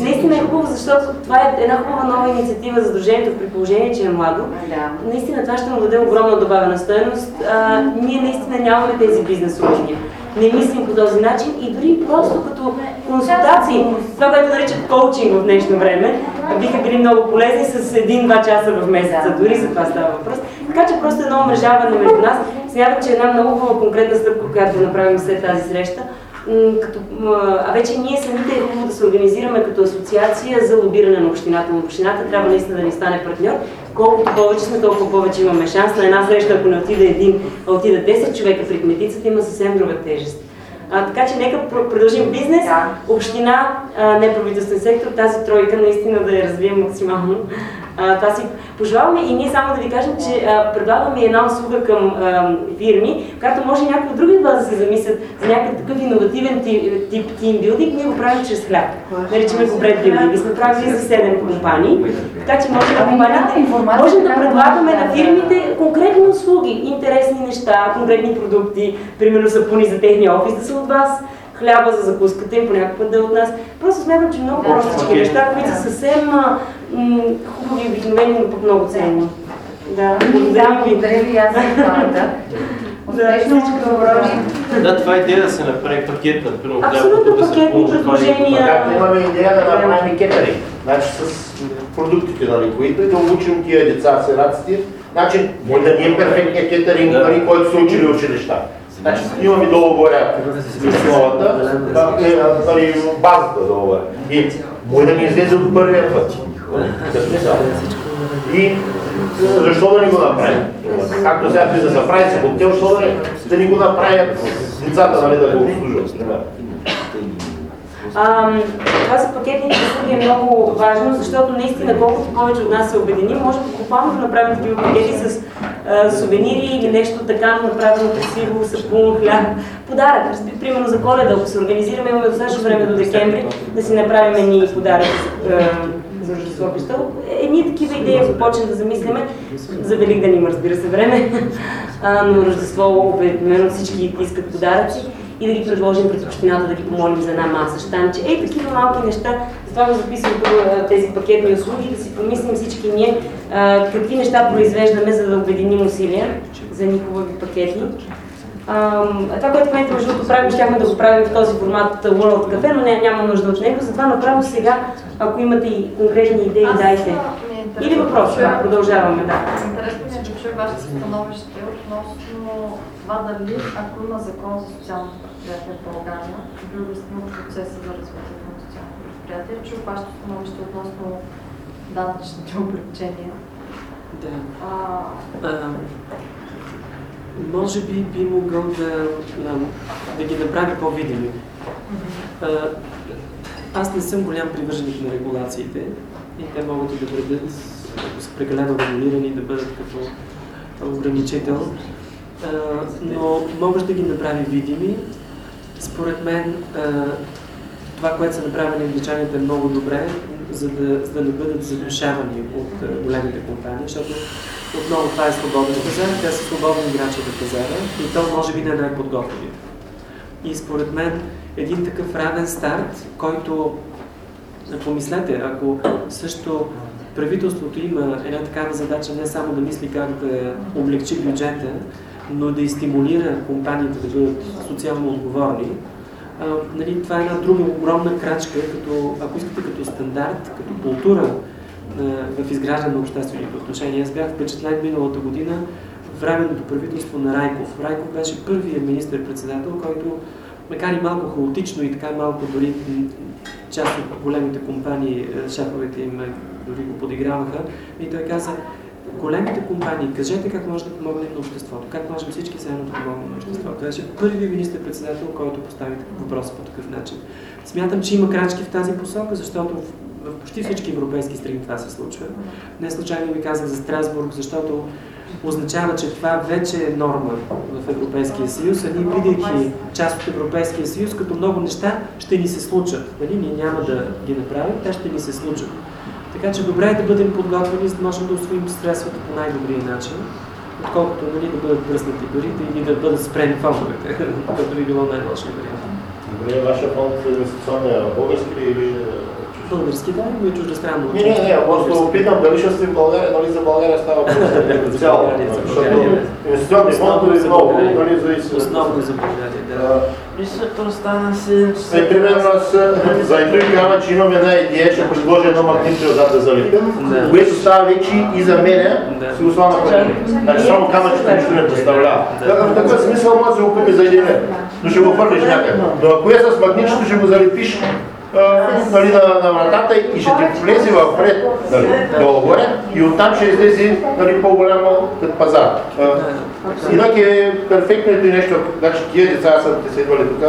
Наистина е хубаво, защото това е една хубава нова инициатива за Сдружението, при положение, че е младо. Да. Наистина това ще му даде огромна добавена стоеност. А, ние наистина нямаме тези бизнес умения. Не мислим по този начин и дори просто като консултации, това, което наричат коучинг в днешно време, биха били много полезни с един-два часа в месеца. Дори за това става въпрос. Така че просто едно омрежаване между нас. Смятам, че е една много хубава конкретна стъпка, която да направим след тази среща. Като, а вече ние самите е хубаво да се организираме като асоциация за лобиране на общината. Но общината трябва наистина да ни стане партньор. Колкото повече сме, толкова повече имаме шанс. На една среща, ако не отиде един, а отида 10 човека при кметицата, има съвсем друга тежест. А, така че нека пр- продължим бизнес, Да. община, неправителствен сектор, тази тройка наистина да я развием максимално. А, това си пожелаваме и ние само да ви кажем, че а, предлагаме една услуга към а, фирми, която може някои други вас да се замислят за някакъв такъв иновативен тип, тип тимбилдинг, ние го правим чрез хляб. Наричаме го бред билдинг. Сме правили за 7 компании. Така че може да Ами да, компаниите, информация можем да предлагаме на да- фирмите конкретни услуги, интересни неща, конкретни продукти, примерно сапуни за техния офис да са от вас, хляба за закуската им понякога път да е от нас. Просто смятам, че много Да. простички неща, които са съвсем хубави, обикновени, но пък много ценни. Да, Да, благодаря ви. благодаря ви аз. Успешно добро. Да, това е идея да се направи пакет, например. Абсолютно да се пакетни предложения. Както имаме идея да направим кетеринг, значи с продуктите, нали, които и да обучим тия деца, сираците, значи може да ни е перфектният кетеринг, нали, който са учили училища. Значи имаме договоря с основата, е, нали, базата договора. И може да ни излезе от първия път. Смисъл. И защо да ни го направим? Както сега ти да се прави с хотел, защо да, ни- да ни го направят децата, нали, да го обслужват. Ам, това за пакетните услуги е много важно, защото наистина колкото повече от нас се обединим, може буквално да направим такива пакети с а, сувенири или нещо така направено красиво, сапун, хляб, подарък. Разби- Примерно за коледа, ако се организираме, имаме достатъчно време до декември да си направим едни подарък а, за Рождество Христов. Едни такива идеи, ако да замисляме, за Великден има, разбира се, време. а, но Рождество обикновено всички искат подаръци и да ги предложим пред общината, да ги помолим за една маса штанче. Ей, такива малки неща, затова го записвам тези пакетни услуги, да си помислим всички ние а, какви неща произвеждаме, за да обединим усилия за ни хубави пакети. А, това, което в момента между другото правим, щяхме да го правим в този формат World Cafe, но не, няма нужда от него, затова направо сега, ако имате и конкретни идеи, дайте. Или въпроси, да, продължаваме, да. Интересно ми е да чуя вашето становище относно това дали, ако има закон за социалното предприятие в България, би улеснил процеса за развитие на социалното предприятие. Чух вашето становище относно данъчните облегчения. Да. А, а, може би би могъл да, да ги направи по-видими. Аз не съм голям привърженик на регулациите и те могат и да бъдат, ако прекалено регулирани, да бъдат като ограничител, но могат да ги направи видими. Според мен това, което са направили англичаните е много добре, за да, за да не бъдат задушавани от големите компании, защото отново това е свободен пазар, те са свободни играчи на пазара и то може би не най-подготвените. И според мен един такъв равен старт, който помислете, ако също правителството има една такава задача не само да мисли как да облегчи бюджета, но да и стимулира компаниите да бъдат социално отговорни, а, нали, това е една друга огромна крачка, като, ако искате като стандарт, като култура в изграждане на обществените отношения. Аз бях впечатлен миналата година временното правителство на Райков. Райков беше първият министр-председател, който, макар и малко хаотично и така малко дори част от големите компании, шефовете им дори го подиграваха, и той каза, големите компании, кажете как може да помогнем на обществото, как можем всички заедно да помогнем на обществото. Това беше първият министр-председател, който постави въпроса по такъв начин. Смятам, че има крачки в тази посока, защото в почти всички европейски страни това се случва. Не случайно ви казах за Страсбург, защото означава, че това вече е норма в Европейския съюз, а ние, бидейки част от Европейския съюз, като много неща ще ни се случат. Нали? Ние няма да ги направим, те ще ни се случат. Така че добре е да бъдем подготвени, за да можем да освоим средствата по най-добрия начин, отколкото нали, да бъдат бръснати парите или да бъдат спрени фондовете, *laughs* като би било най-лошия вариант. Добре, вашия фонд е инвестиционния български или български, да, но и чуждестранно. Не, не, не, просто опитам дали ще сте в България, нали за България става *laughs* просто цяло. Защото инвестиционни фондове е много, нали за Основно за България, да. Мисля, стана си... Е, примерно аз за Ето казвам, че имам една идея, ще предложа едно магнитно отзад да залепим, което става вече и за мене, си го слава на Значи само камъчето нищо не представлява. В такъв смисъл може да се го купи за един лев, но ще го хвърлиш някъде. Но ако е с магнитчето, ще го залепиш нали, на, на вратата и ще ти влезе в пред нали, долу-горе и оттам ще излезе нали, по-голямо като пазар. Инак е перфектното и нещо, значи тия деца са те следвали тук,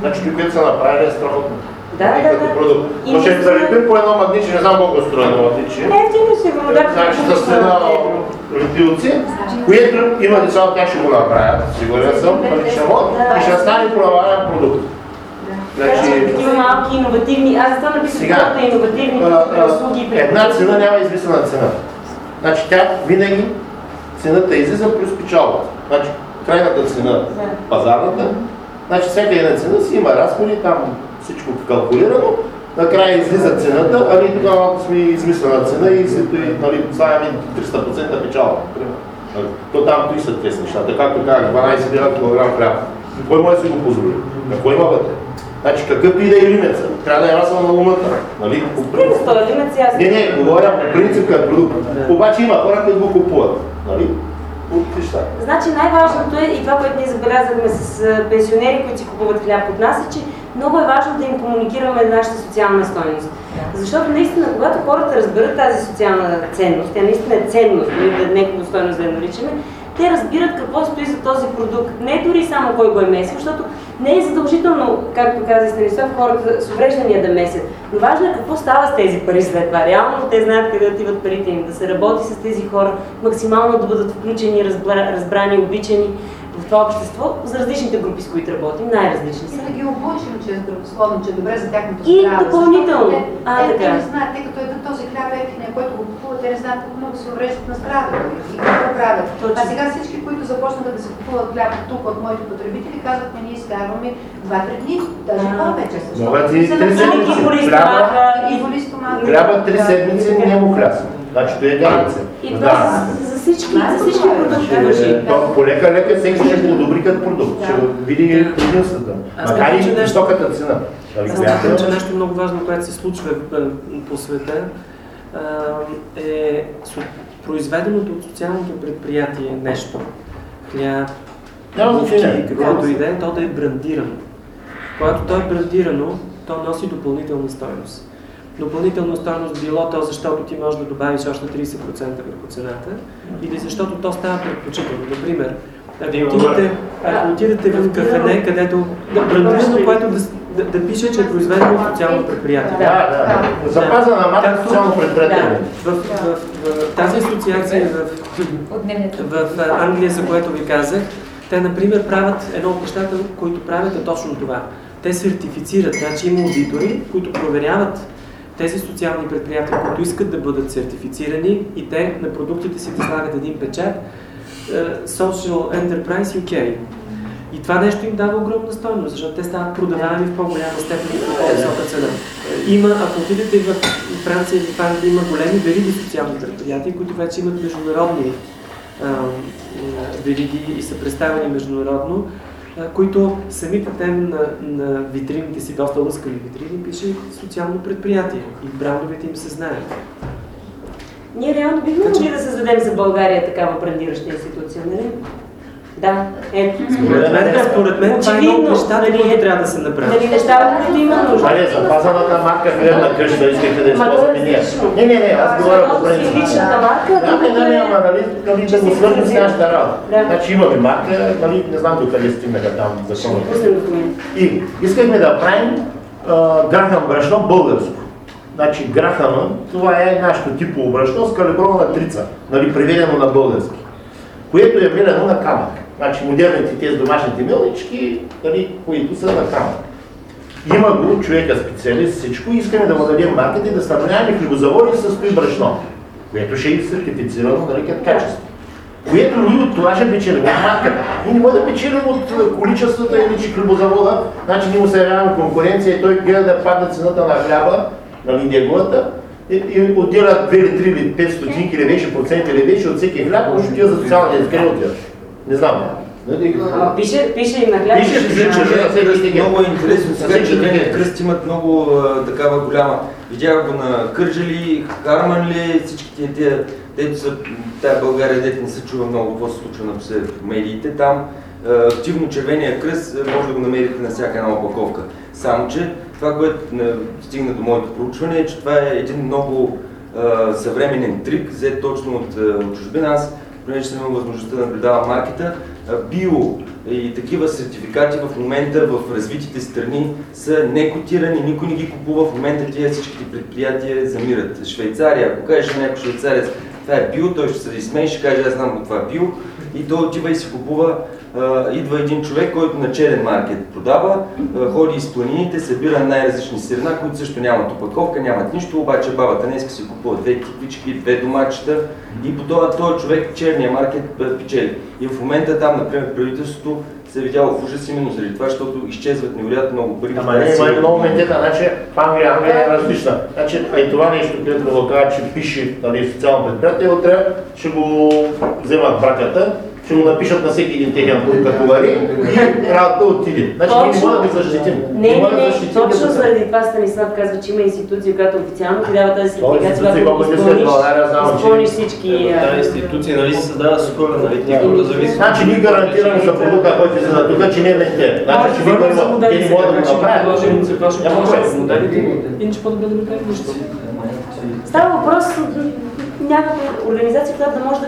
значи това, което са направили е страхотно. Да, да, да. Продукт. Но ще залепим по едно магниче, не знам колко струва едно магниче. Не, ти не го да. Значи с една лепилци, което има деца от тях ще го направят, сигурен съм, лично, и ще стане продаваем продукт. Значи, такива малки иновативни, аз това написах хората иновативни услуги. Една цена няма измислена цена. Значи тя винаги цената излиза плюс печалбата. Значи крайната цена, пазарната, значи всяка една цена си има разходи, там всичко калкулирано, накрая излиза цената, а ние тогава сме измислена цена и, нали, слагаме 300% печалба. Нали, то там и са тези нещата, както казах, 12 лева килограм хляб. Кой може да си го позволи? Какво има вътре? Значи какъвто и да е лимеца, трябва да е расъл на умата. Нали? Не, не, говоря по принцип като продукт. Обаче има хора, които го купуват. Нали? Значи най-важното е и това, което ние забелязахме с пенсионери, които си купуват хляб от нас, е, че много е важно да им комуникираме нашата социална стойност. Защото наистина, когато хората разберат тази социална ценност, тя наистина е ценност, не е стойност да я наричаме, те разбират какво стои за този продукт. Не дори само кой го е месил, защото не е задължително, както каза Станислав, хората с увреждания да месят. Но важно е какво става с тези пари след това. Реално те знаят къде отиват парите им, да се работи с тези хора, максимално да бъдат включени, разбрани, обичани в това общество за различните групи, с които работим, най-различни са. И да ги обучим, че е здравословно, че е добре за тяхното здраве. И допълнително. Те, а, те, така. те не знаят, тъй като е този хляб ефтиния, който го купуват, те не знаят колко много се увреждат на здравето и какво правят. Точно. А сега всички, които започнат да се купуват хляб тук от моите потребители, казахме, ние изкарваме 2-3 дни, даже повече. Могат и За три да седмици. не боли Хляба, стомаха, и боли стомаха. хляба три Да. седмици не му хляб. Значи това е гаранция. И това за, за всички, за всички продукти въжи. Е, То полека лека всеки ще го одобри като продукт, ще види предимствата. Макар и високата цена. Нали, Аз смятам, че нещо много важно, което се случва а, по света, е произведеното от социалното предприятие нещо. Хляб, обувки, каквото и да е, то да е брандирано. Когато то е брандирано, то носи допълнителна стойност. Допълнителна стойност било то, защото ти можеш да добавиш още 30% върху цената, или защото то става предпочитано. Например, ако отидете, ако отидете в кафене, където да брандирано, което да, да, да пише, че е произведено от социално предприятие. Да, да. Запазена марка социално предприятие. В, в, в, в тази асоциация в, в, в Англия, за което ви казах, те, например, правят едно от нещата, които правят е точно това. Те сертифицират, значи има аудитори, които проверяват тези социални предприятия, които искат да бъдат сертифицирани и те на продуктите си да слагат един печат е, Social Enterprise UK. И това нещо им дава огромна стойност, защото те стават продавани в по-голяма степен и по по-висока цена. Има, ако отидете в Франция или в Англия, има големи вериги социални предприятия, които вече имат международни вериги и са представени международно, които самите те на, на витрините си, доста лъскави витрини, пише социално предприятие и брандовете им се знаят. Ние реално бихме могли да създадем за България такава брандираща институция, нали? Да, ето. Според мен, според мен това е едно от нещата, нали, които трябва да се направят. Нали, неща, които има нужда. Али, запазената марка хлебна къща, искахте да е използвате ние. Не, не, не, аз говоря по Едното си принцип. личната марка, Да, не, да, не, е- ама нали, нали да го свържем с нашата работа. Да. Значи имаме марка, нали, не знам до къде стигнаха там законът. Пуснем документ. И искахме да правим грахан брашно българско. Значи грахана, това е нашето типово брашно с калибрована трица, нали, преведено на български, което е милено на камък. Значи модерните тези домашните милнички, нали, които са на камък. Има го човека специалист, всичко, искаме да му дадем маркета и да сравняваме хлебозаводи с той брашно, което ще е сертифицирано нали, качество. Което ние от това ще печелим от марката. Ние не можем да печелим от а, количествата или че хлебозавода, значи ние му се явяваме конкуренция и той гледа да падне цената на хляба, нали неговата, и, отдира 2 или 3 или 5 стотинки или беше процент или беше от всеки хляб, може отива за социалния къде отива. Не знам. Ама пише, пише и на хляб. Пише, пише, че всеки много е интересно сега, че кръст имат много такава голяма. Видях го на Кърджали, Харманли, всички тия, тия дето са, тая България, дето не се чува много какво се случва на медиите, там активно червения кръст може да го намерите на всяка една опаковка. Само, че това, което стигна до моето проучване е, че това е един много а, съвременен трик, взет точно от чужбина. Аз, понеже съм имал възможността да наблюдавам маркета, био и такива сертификати в момента в развитите страни са некотирани, никой не ги купува. В момента тия всичките предприятия замират. Швейцария, ако кажеш на някой швейцарец, това е био, той ще се изсмее, ще каже, аз знам това е био. И той отива и си купува, идва един човек, който на черен маркет продава, ходи из планините, събира най-различни сирена, които също нямат опаковка, нямат нищо, обаче бабата днеска си купува две тиквички, две домачета и по този, човек черния маркет печели. И в момента там, например, правителството се е видяло в ужас именно заради това, защото изчезват невероятно много пари. Ама не, има много моментета, значи в Англия, Англия е различна. Значи, и това нещо, което го кажа, че пише нали, социално предприятие, утре ще го вземат браката, ще го напишат на всеки един техен категории и *laughs* работа отиде. Значи ние не можем да ги защитим. Не, не, да не, точно като- заради това Станислав казва, че има институция, която официално ти дава тази Той сертификация, когато изпълниш, изпълниш всички... а, Тази институция нали се създава скоро, нали? Тя да зависи. Значи ние гарантираме за продукта, който е за тук, че не е на те. Значи, че ви има. Те не могат да го направят. Няма проблем. Иначе по-добре да не правим нищо. Става въпрос някаква организация, която да може да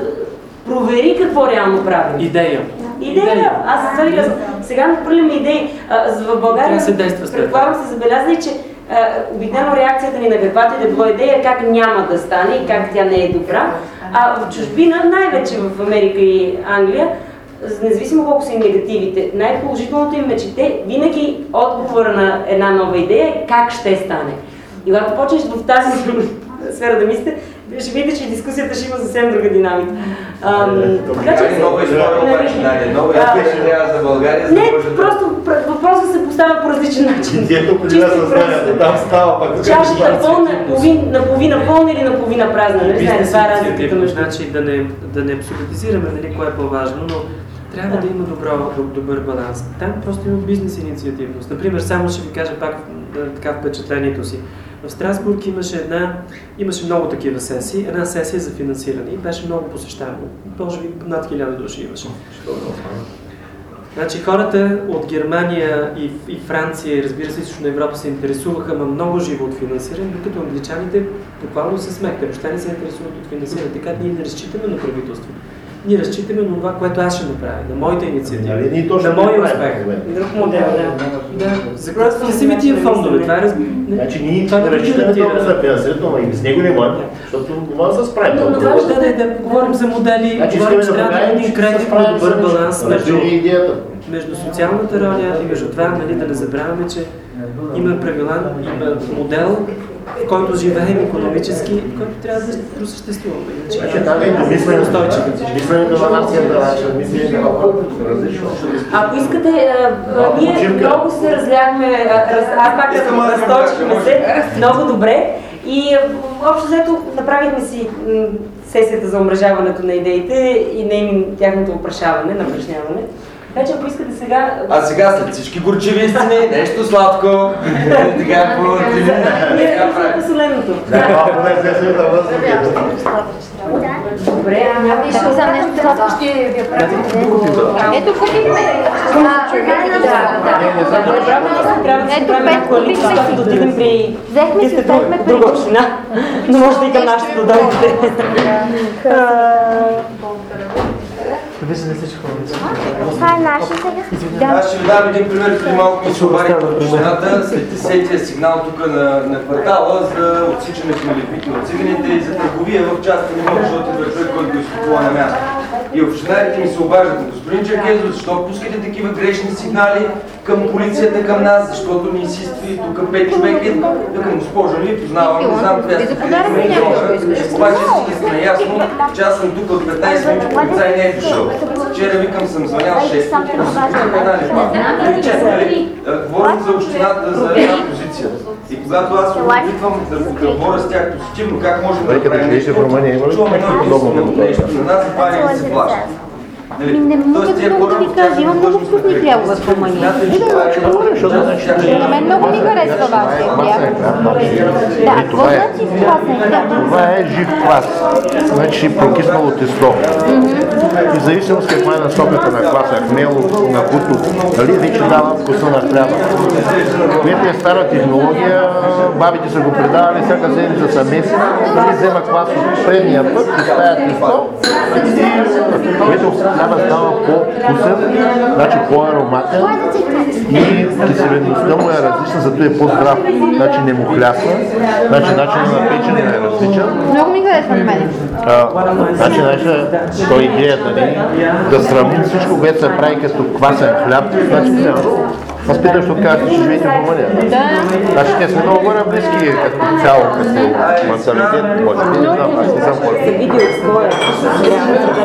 провери какво реално правим. Идея. Идея. Аз за това ви казвам. Сега нахвърляме идеи. А, за- в България, се действа предполагам сте забелязали, че обикновено реакцията ни на каквато и да било идея е как няма да стане и как тя не е добра. А в чужбина, най-вече в Америка и Англия, независимо колко са и негативите, най-положителното им е, че те винаги отговора на една нова идея е как ще стане. И когато почнеш в тази *laughs* сфера да мислите, ще видите, че дискусията ще има съвсем друга динамика. Ам, така че... Нова история обаче, Надя. Нова А, история трябва за България, за Не, просто пр- въпросът се поставя по различен начин. Детето преди Чисто да и съзнанието, там става пак. Чашата наполовина пълна или наполовина празна. Нали знаете, това е разликата между... значи да не, да не абсолютизираме нали, кое е по-важно, но трябва да има добро, доб- добър баланс. Там просто има бизнес инициативност. Например, само ще ви кажа пак да, така впечатлението си. В Страсбург имаше една, имаше много такива сесии, една сесия за финансиране и беше много посещаема. Може би над хиляда души имаше. Значи хората от Германия и, и Франция, и разбира се, източна Европа се интересуваха ма много живо от финансиране, докато англичаните буквално се смекте, въобще не се интересуват от финансиране. Така ние не разчитаме на правителството. Ние разчитаме на това, което аз ще направя, на моите инициативи, Нали, на моя това успех. Друг модел, да. Да, за просто не си ми тия фондове, това е разбира. Значи ние Това не разчитаме толкова за финансирането, ама и с него не можем, защото да се справим Но, но толкова. важно е да, да говорим за модели, Значи говорим, че да трябва да един справим добър баланс между социалната роля и между това, нали, да не забравяме, че има правила, има модел, в който живеем економически, който трябва да просъществуваме. Иначе Значи там е домисленето, устойчиво. мисленето на нацията, мисленето на различно. Ако искате, а, а, Малко ние много се разлягаме, раз, аз пак да разточихме се много добре и общо взето направихме си сесията за омръжаването на идеите и нейн, тяхното опрашаване, напрашняване. Вече ако искате сега... А сега след всички горчиви истини, нещо сладко, така по така е последното. Малко не света въздух. Добре, а Ще ще съм нещо сладко, ще ви правим. Ето купихме. да Ето, пет купихме защото да отидем при... Взехме си, взехме друга община, но може да и към нашата да дойдете. Виждате всички хора. Това е наше сега. Аз ще ви дам един пример, преди малко ми се обадих от общината след десетия сигнал тук на, на квартала за отсичането на лепите от циганите и за търговия в части не може да отидва човек, който го изкупува на място. И общинарите ми се обаждат, господин Черкезов, защо пускате такива грешни сигнали към полицията, към нас, защото ни си стои тук пет човека. Викам, госпожо, не ви познавам, не знам коя сте къде сте Обаче си сте наясно, че аз съм тук от 15 минути, полицай не е дошъл. Вчера викам съм звънял 6 пъти, една лепа. Или че, нали, а, говорим за общината, за една позиция. И когато аз се опитвам да, да говоря с тях позитивно, как можем да направим чуваме нещо едно подобно нещо на нас, това не се плаща. Нали, Ми не мога тия много да ви кажа, има са много вкусни хлябове в Румъния. Е- значи На мен много ми харесва вашия хляб. Да, какво това е- значи това се хляб? Това е жив квас, значи прокиснало тесто. И в зависимост каква е насоката на кваса, хмело, на хуто, дали вече дава вкуса на хляба. Което е стара технология, бабите са го предавали, всяка седмица са меси, дали взема квас от предния път, изпая тесто, което хляба става по-вкусен, значи по-ароматен и киселеността му е различна, зато е по-здрав. Значи не му хлясва, значи начинът на печене е различен. Много ми харесва на мен. Значи, наша, то е идеята ни, да сравним всичко, което се прави като квасен хляб. Значи, примерно, аз питам, защото казвате, че живеете в Румъния. Значи, те сме много близки като цяло, като менталитет, може би, не знам, аз не съм да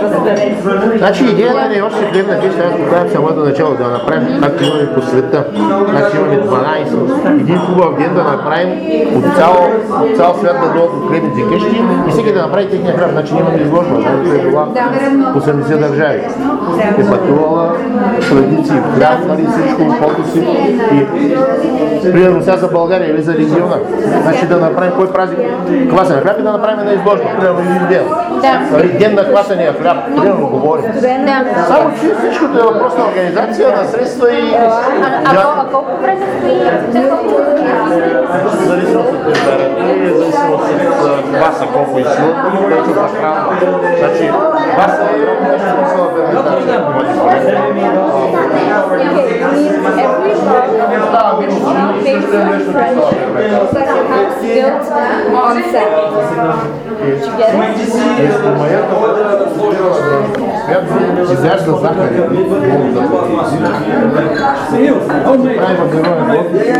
разберете. Значи идеята ни е още гледна фишка, аз показвам самото начало, да направим, както имаме по света. Значи имаме 12. Един хубав ден да направим от цял, от цял свят да дойдат от хлебните къщи и всеки да направи техния хляб. Значи ние имаме изложба, която е била в 80 държави. Е пътувала традиции, нали всичко, примерно сега за България или за региона. Значи да направим кой празник квасен хляб и да направим една изложба, примерно един ден. Да. Нали, ден на квасения хляб, примерно говорим. Да. Само че всичкото е въпрос на организация, на средства и... А, а, кол- а колко време стои? В зависимост от температури, в зависимост от кваса, колко изсилва, което захранва. Значи, кваса е нещо смисъл на ферментация. Става вече също е нещо смисъл Изяжда захар. Прави въглероден